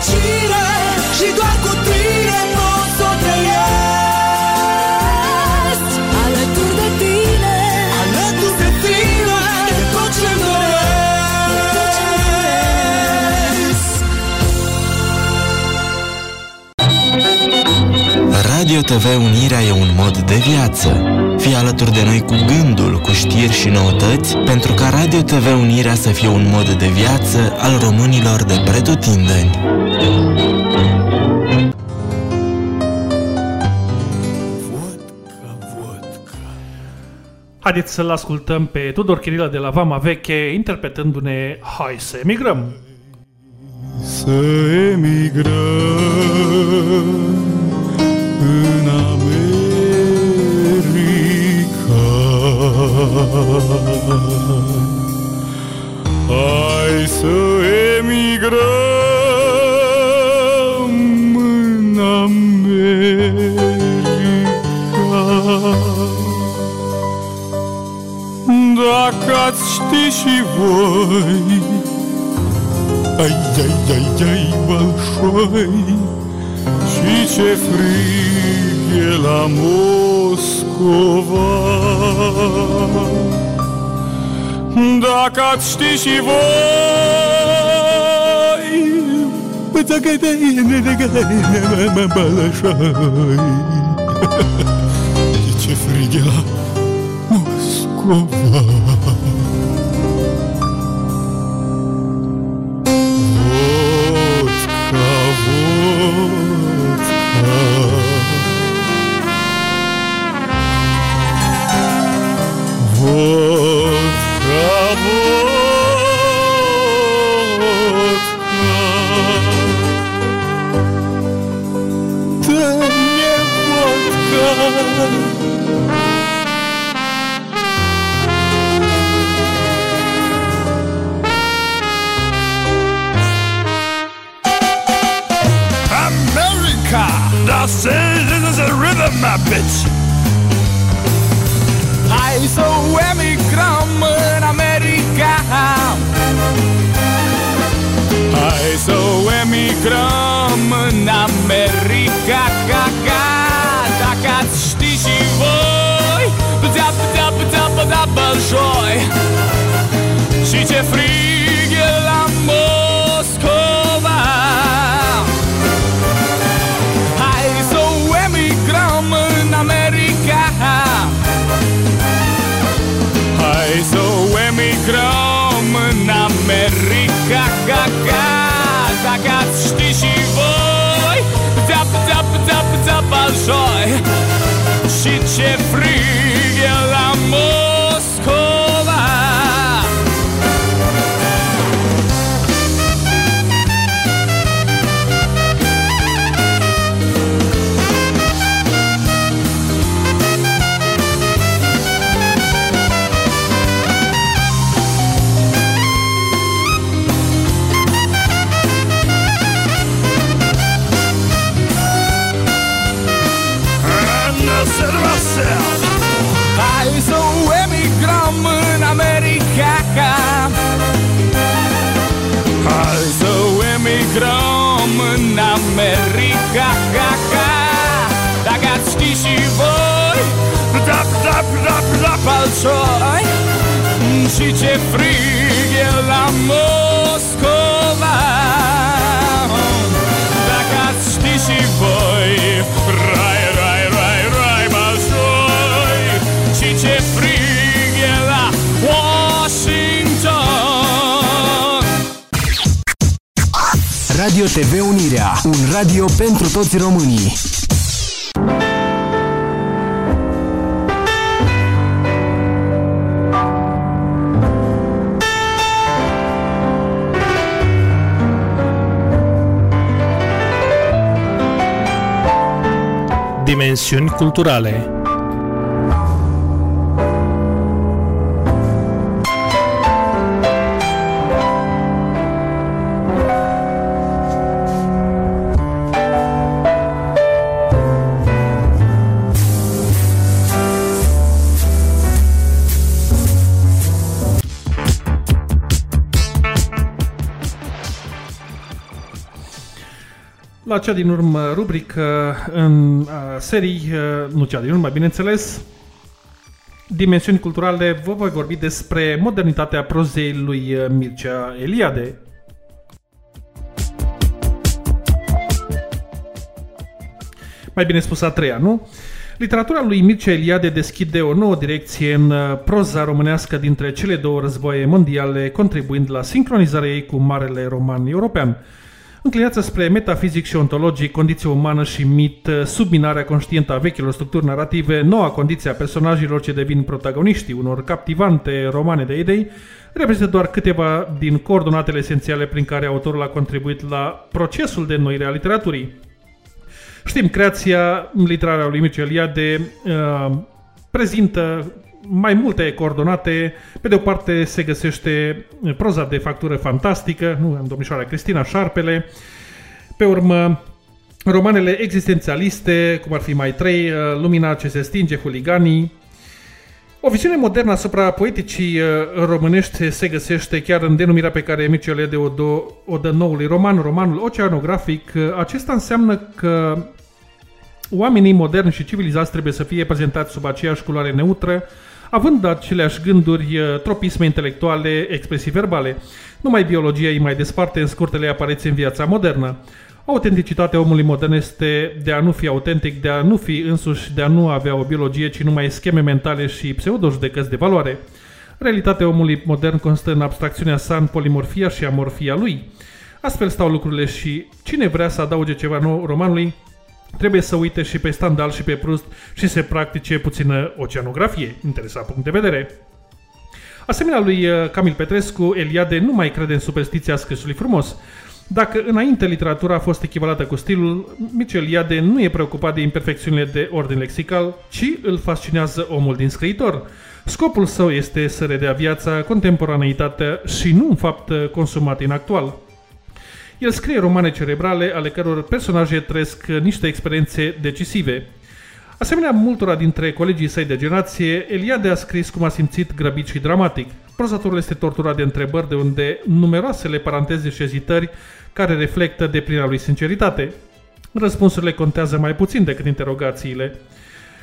În fericire Radio TV Unirea e un mod de viață. Fii alături de noi cu gândul, cu știri și noutăți, pentru ca Radio TV Unirea să fie un mod de viață al românilor de pretutindeni. Haideți să-l ascultăm pe Tudor Chirilă de la Vama Veche, interpretându-ne Hai să emigrăm! Să emigrăm în America. Hai să emigrăm în America. Dacă ați ști și voi Ai, ai, ai, ai, balșoi Și ce frig e la Moscova. Dacă ați ști și voi Dacă te balșoi Ce frig e la Moscova românii. Dimensiuni culturale La cea din urmă rubrică în uh, serii, uh, nu cea din urmă, bineînțeles, dimensiuni culturale, vă voi vorbi despre modernitatea prozei lui uh, Mircea Eliade. Mai bine spus a treia, nu? Literatura lui Mircea Eliade deschide o nouă direcție în uh, proza românească dintre cele două războaie mondiale, contribuind la sincronizarea ei cu marele roman european. Înclinață spre metafizic și ontologic, condiție umană și mit, subminarea conștientă a vechilor structuri narrative, noua condiție a personajelor ce devin protagoniștii unor captivante romane de idei, reprezintă doar câteva din coordonatele esențiale prin care autorul a contribuit la procesul de înnoire a literaturii. Știm, creația literară a lui Mircea Eliade uh, prezintă mai multe coordonate. Pe de o parte se găsește proza de factură fantastică, nu în domnișoara Cristina Șarpele. Pe urmă, romanele existențialiste, cum ar fi mai trei, Lumina ce se stinge, Huliganii. O viziune modernă asupra poeticii uh, românești se găsește chiar în denumirea pe care Mircea Eliade o, dă, o dă noului roman, romanul oceanografic. Acesta înseamnă că oamenii moderni și civilizați trebuie să fie prezentați sub aceeași culoare neutră, având aceleași gânduri, uh, tropisme intelectuale, expresii verbale. Numai biologia îi mai desparte în scurtele apariții în viața modernă. Autenticitatea omului modern este de a nu fi autentic, de a nu fi însuși, de a nu avea o biologie, ci numai scheme mentale și pseudo-judecăți de valoare. Realitatea omului modern constă în abstracțiunea sa, în polimorfia și amorfia lui. Astfel stau lucrurile și cine vrea să adauge ceva nou romanului, trebuie să uite și pe Stendhal și pe Proust și să practice puțină oceanografie. Interesant punct de vedere. Asemenea lui uh, Camil Petrescu, Eliade nu mai crede în superstiția scrisului frumos. Dacă înainte literatura a fost echivalată cu stilul, Mircea Eliade nu e preocupat de imperfecțiunile de ordin lexical, ci îl fascinează omul din scriitor. Scopul său este să redea viața, contemporaneitatea și nu un fapt consumat inactual. El scrie romane cerebrale ale căror personaje trăiesc niște experiențe decisive. Asemenea multora dintre colegii săi de generație, Eliade a scris cum a simțit grăbit și dramatic. Prozatorul este torturat de întrebări de unde numeroasele paranteze și ezitări care reflectă deplina lui sinceritate. Răspunsurile contează mai puțin decât interogațiile.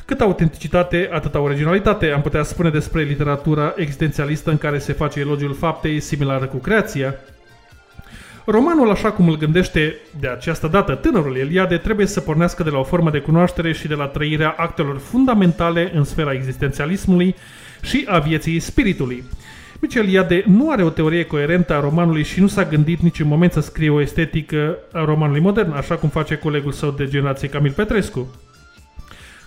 Cât autenticitate, atâta originalitate, am putea spune despre literatura existențialistă în care se face elogiul faptei similară cu creația. Romanul, așa cum îl gândește de această dată tânărul Eliade, trebuie să pornească de la o formă de cunoaștere și de la trăirea actelor fundamentale în sfera existențialismului și a vieții spiritului. Mircea Eliade nu are o teorie coerentă a romanului și nu s-a gândit niciun moment să scrie o estetică a romanului modern, așa cum face colegul său de generație Camil Petrescu.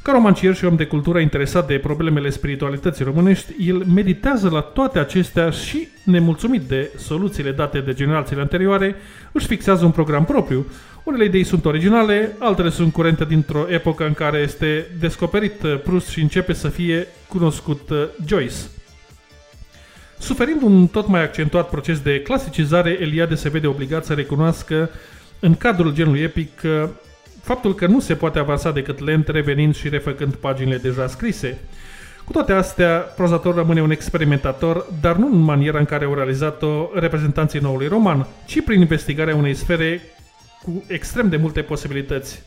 Ca romancier și om de cultură interesat de problemele spiritualității românești, el meditează la toate acestea și, nemulțumit de soluțiile date de generațiile anterioare, își fixează un program propriu. Unele idei sunt originale, altele sunt curente dintr-o epocă în care este descoperit uh, Proust și începe să fie cunoscut uh, Joyce. Suferind un tot mai accentuat proces de clasicizare, Eliade se vede obligat să recunoască în cadrul genului epic uh, faptul că nu se poate avansa decât lent, revenind și refăcând paginile deja scrise. Cu toate astea, prozatorul rămâne un experimentator, dar nu în maniera în care au realizat-o reprezentanții noului roman, ci prin investigarea unei sfere cu extrem de multe posibilități.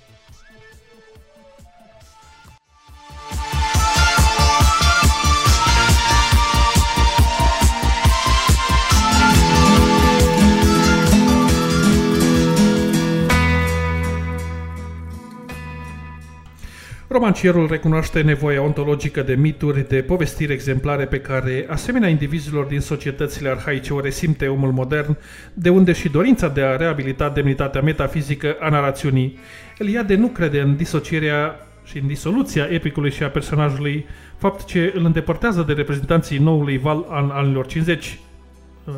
Romancierul recunoaște nevoia ontologică de mituri, de povestiri exemplare pe care, asemenea indivizilor din societățile arhaice, o resimte omul modern, de unde și dorința de a reabilita demnitatea metafizică a narațiunii. Eliade nu crede în disocierea și în disoluția epicului și a personajului, fapt ce îl îndepărtează de reprezentanții noului val an anilor 50, uh,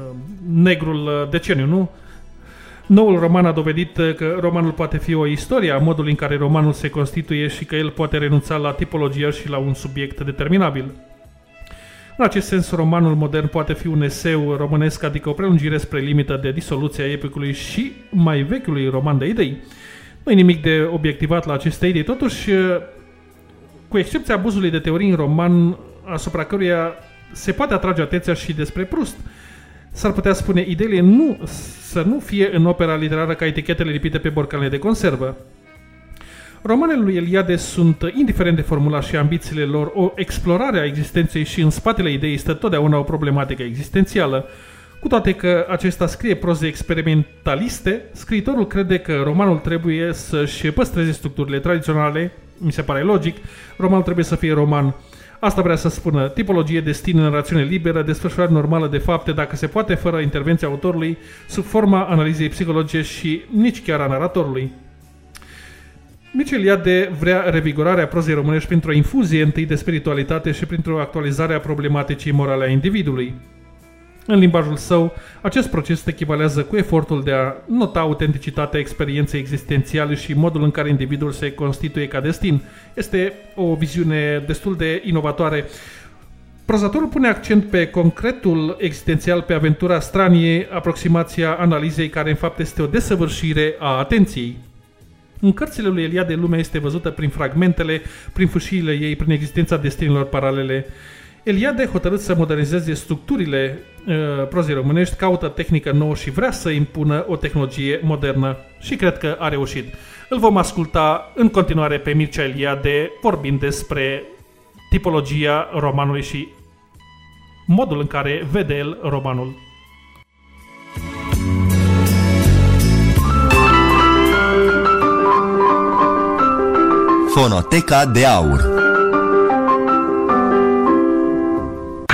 negrul uh, deceniu, nu? Noul roman a dovedit uh, că romanul poate fi o istorie a modului în care romanul se constituie și că el poate renunța la tipologia și la un subiect determinabil. În acest sens, romanul modern poate fi un eseu românesc, adică o prelungire spre limită de disoluție a epicului și mai vechiului roman de idei. Nu e nimic de obiectivat la aceste idei, totuși, cu excepția abuzului de teorii în roman, asupra căruia se poate atrage atenția și despre Proust, s-ar putea spune ideile nu, să nu fie în opera literară ca etichetele lipite pe borcanele de conservă. Romanele lui Eliade sunt, indiferent de formula și ambițiile lor, o explorare a existenței și în spatele ideii stă totdeauna o problematică existențială. Cu toate că acesta scrie proze experimentaliste, scriitorul crede că romanul trebuie să-și păstreze structurile tradiționale, mi se pare logic, romanul trebuie să fie roman. Asta vrea să spună tipologie, destin, narațiune liberă, desfășurare normală de fapte, dacă se poate, fără intervenția autorului, sub forma analizei psihologice și nici chiar a naratorului. Michel Iade vrea revigorarea prozei românești printr-o infuzie întâi de spiritualitate și printr-o actualizare a problematicii morale a individului. În limbajul său, acest proces echivalează cu efortul de a nota autenticitatea experienței existențiale și modul în care individul se constituie ca destin. Este o viziune destul de inovatoare. Prozatorul pune accent pe concretul existențial, pe aventura stranie, aproximația analizei, care în fapt este o desăvârșire a atenției. În cărțile lui Eliade, lumea este văzută prin fragmentele, prin fâșiile ei, prin existența destinilor paralele. Eliade, hotărât să modernizeze structurile uh, prozei românești, caută tehnică nouă și vrea să impună o tehnologie modernă și cred că a reușit. Îl vom asculta în continuare pe Mircea Eliade vorbind despre tipologia romanului și modul în care vede el romanul. Fonoteca de Aur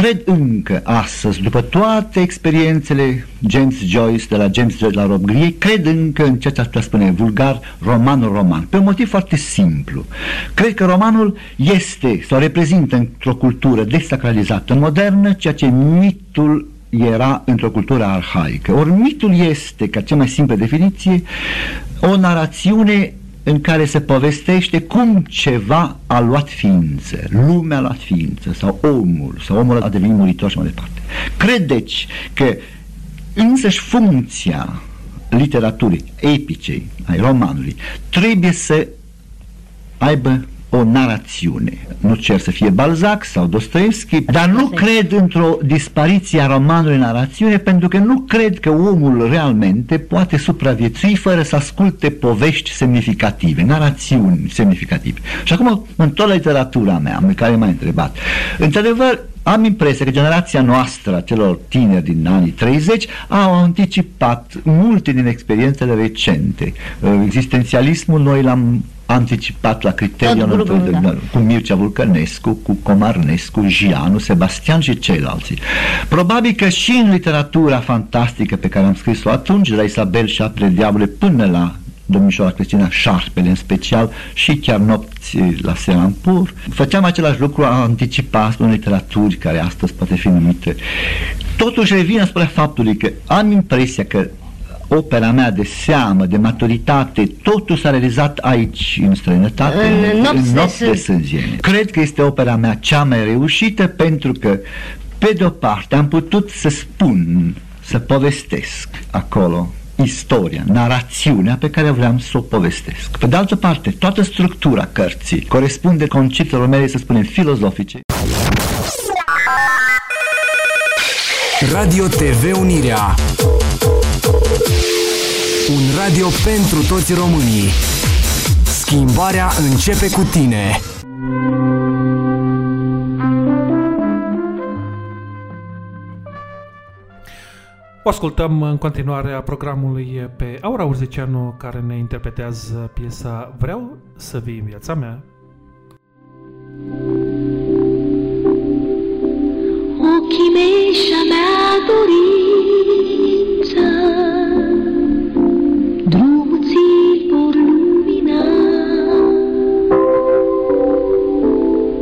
Cred încă astăzi, după toate experiențele James Joyce, de la James Joyce la Rob Grie, cred încă în ceea ce aș spune vulgar, romanul roman. Pe un motiv foarte simplu. Cred că romanul este sau reprezintă într-o cultură desacralizată modernă, ceea ce mitul era într-o cultură arhaică. Ori mitul este, ca cea mai simplă definiție, o narațiune în care se povestește cum ceva a luat ființă, lumea a luat ființă, sau omul, sau omul a devenit muritor și mai departe. Credeți că însăși funcția literaturii epicei, ai romanului, trebuie să aibă o narațiune. Nu cer să fie Balzac sau Dostoevski, dar nu cred într-o dispariție a romanului narațiune pentru că nu cred că omul realmente poate supraviețui fără să asculte povești semnificative, narațiuni semnificative. Și acum, în toată literatura mea, în care m-a întrebat, într-adevăr, am impresia că generația noastră, a celor tineri din anii 30, au anticipat multe din experiențele recente. Existențialismul noi l-am anticipat la criteriul da, da. cu Mircea Vulcănescu, cu Comarnescu, Gianu, Sebastian și ceilalți. Probabil că și în literatura fantastică pe care am scris-o atunci, de la Isabel și Apele Diavole până la domnișoara Cristina Șarpele în special și chiar nopți la Serampur. Făceam același lucru, anticipat în literaturi care astăzi poate fi numite. Totuși revin asupra faptului că am impresia că opera mea de seamă, de maturitate, totul s-a realizat aici, în străinătate, în, în nopți, în nopți de sânziene. Cred că este opera mea cea mai reușită pentru că, pe de-o parte, am putut să spun, să povestesc acolo istoria, narațiunea pe care vreau să o povestesc. Pe de altă parte, toată structura cărții corespunde conceptelor mele, să spunem, filozofice. Radio TV Unirea un radio pentru toți românii. Schimbarea începe cu tine. O ascultăm în continuare a programului pe Aura Urzicianu care ne interpretează piesa Vreau să vii în viața mea. Ochii mei și-a mea dorință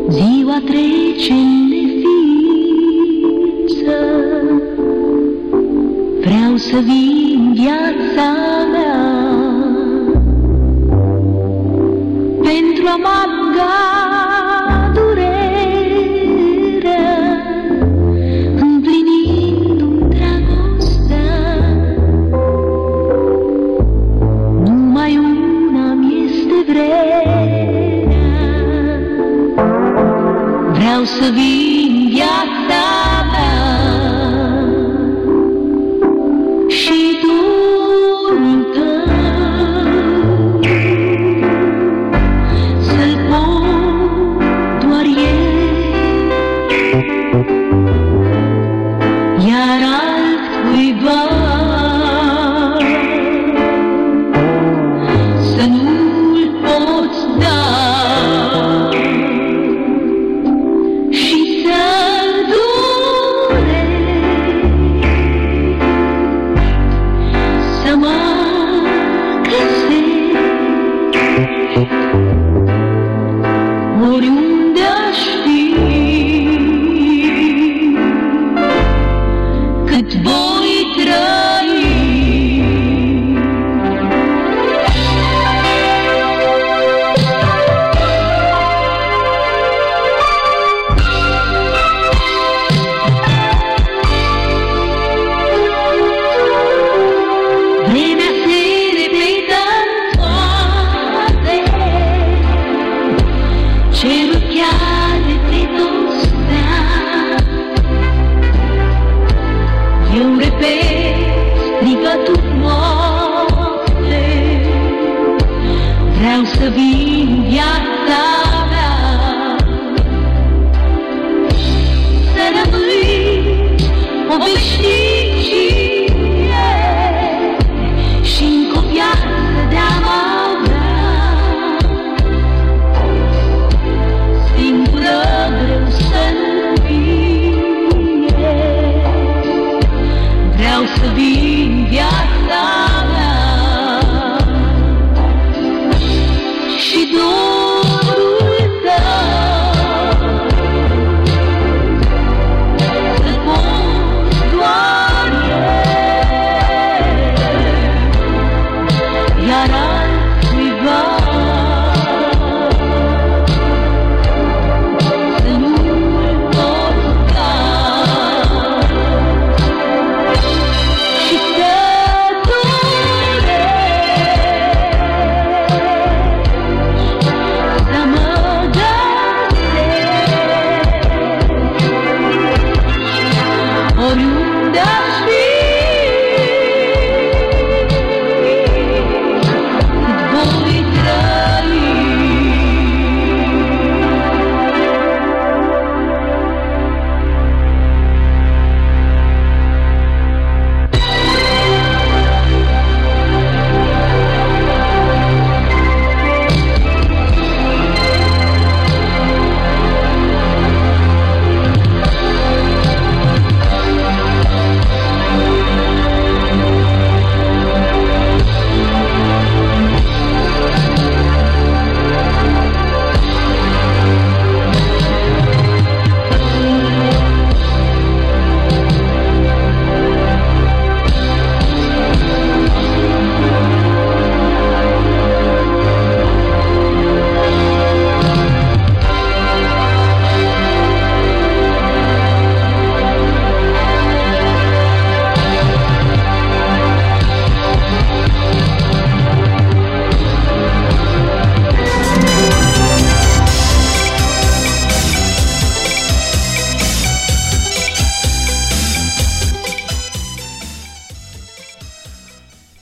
Ziua trece în neființă, Vreau să vin viața mea, Pentru a mă सुबी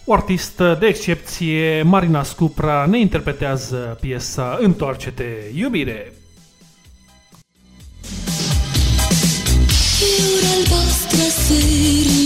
O artistă de excepție, Marina Scupra, ne interpretează piesa Întoarce-te, iubire! Fiul albastră serii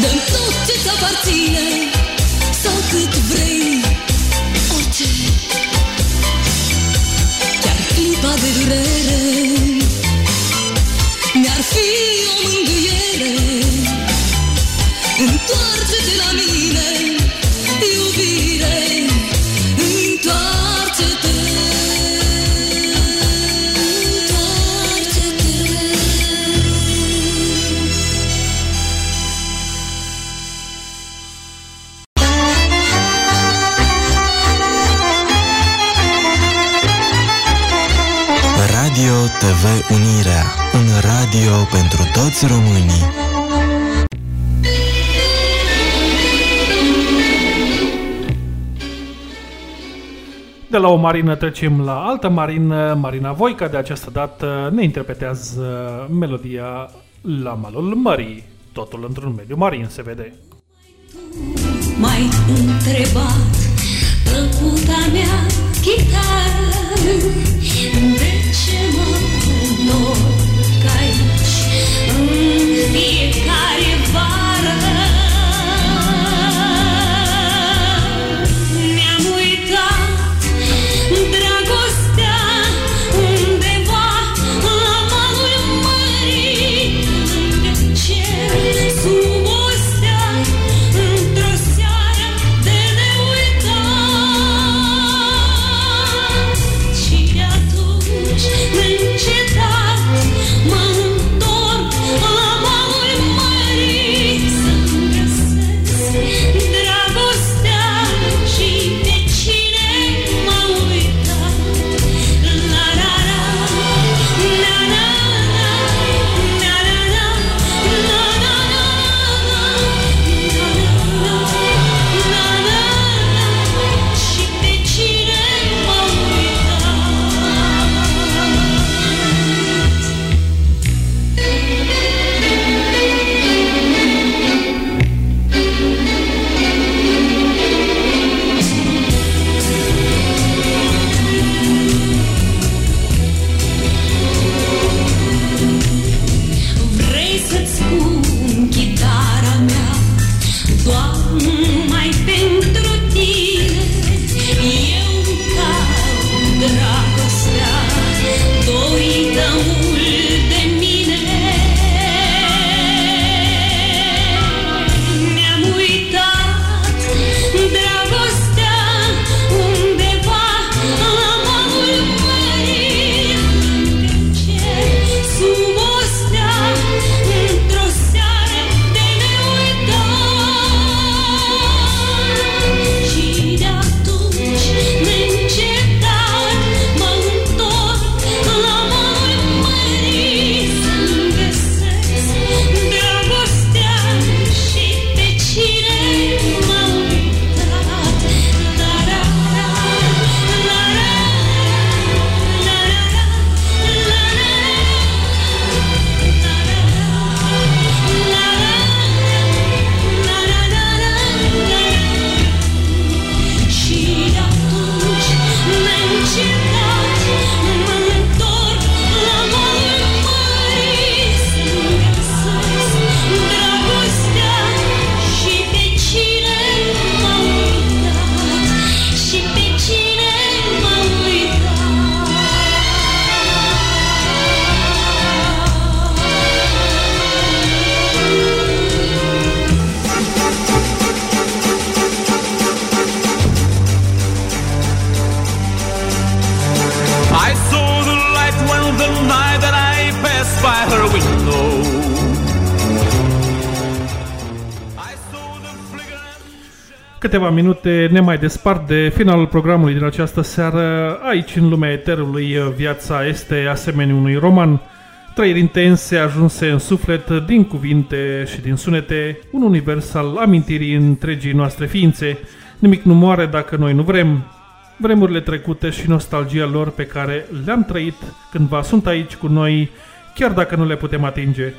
dă tot ce-ți aparține Sau cât vrei, orice. Chiar clipa de durere Mi-ar fi toți românii. De la o marină trecem la altă marină, Marina Voica, de această dată ne interpretează melodia La malul mării. Totul într-un mediu marin se vede. Mai întrebat mea chitară, de ce mă întorc? горевать. Câteva minute ne mai despart de finalul programului din această seară. Aici, în lumea eterului, viața este asemenea unui roman. Trăiri intense ajunse în suflet din cuvinte și din sunete, un univers al amintirii întregii noastre ființe. Nimic nu moare dacă noi nu vrem. Vremurile trecute și nostalgia lor pe care le-am trăit cândva sunt aici cu noi, chiar dacă nu le putem atinge.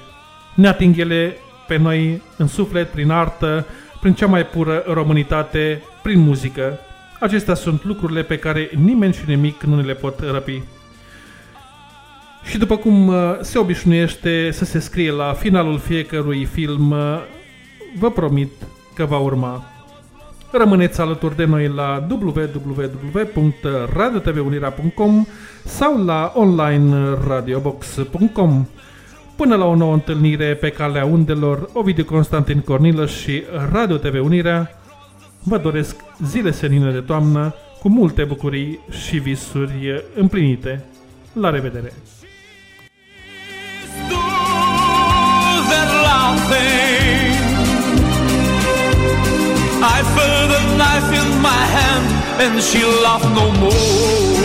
Ne ating ele pe noi în suflet, prin artă, prin cea mai pură românitate, prin muzică. Acestea sunt lucrurile pe care nimeni și nimic nu ne le pot răpi. Și după cum uh, se obișnuiește să se scrie la finalul fiecărui film, uh, vă promit că va urma. Rămâneți alături de noi la www.radiotvunirea.com sau la onlineradiobox.com. Până la o nouă întâlnire pe calea undelor, Ovidiu Constantin Cornilăș și Radio TV Unirea, vă doresc zile senine de toamnă cu multe bucurii și visuri împlinite. La revedere! That laughing. I felt a knife in my hand, and she laughed no more.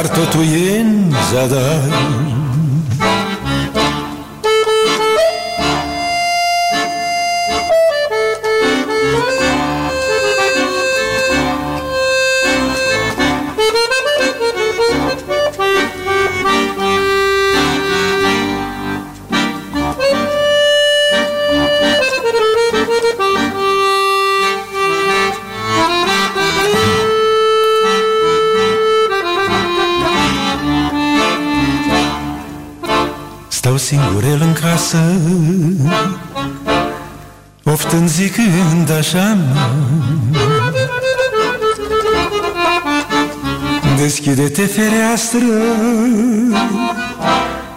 Dar totul e în zadar în casă Oftând zicând așa Deschide-te fereastră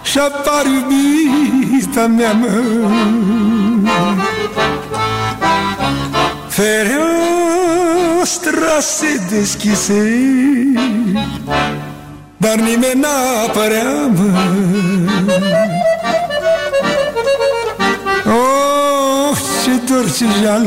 Și apar iubita mea mă. Fereastra se deschise Dar nimeni n-apărea mă ce dor,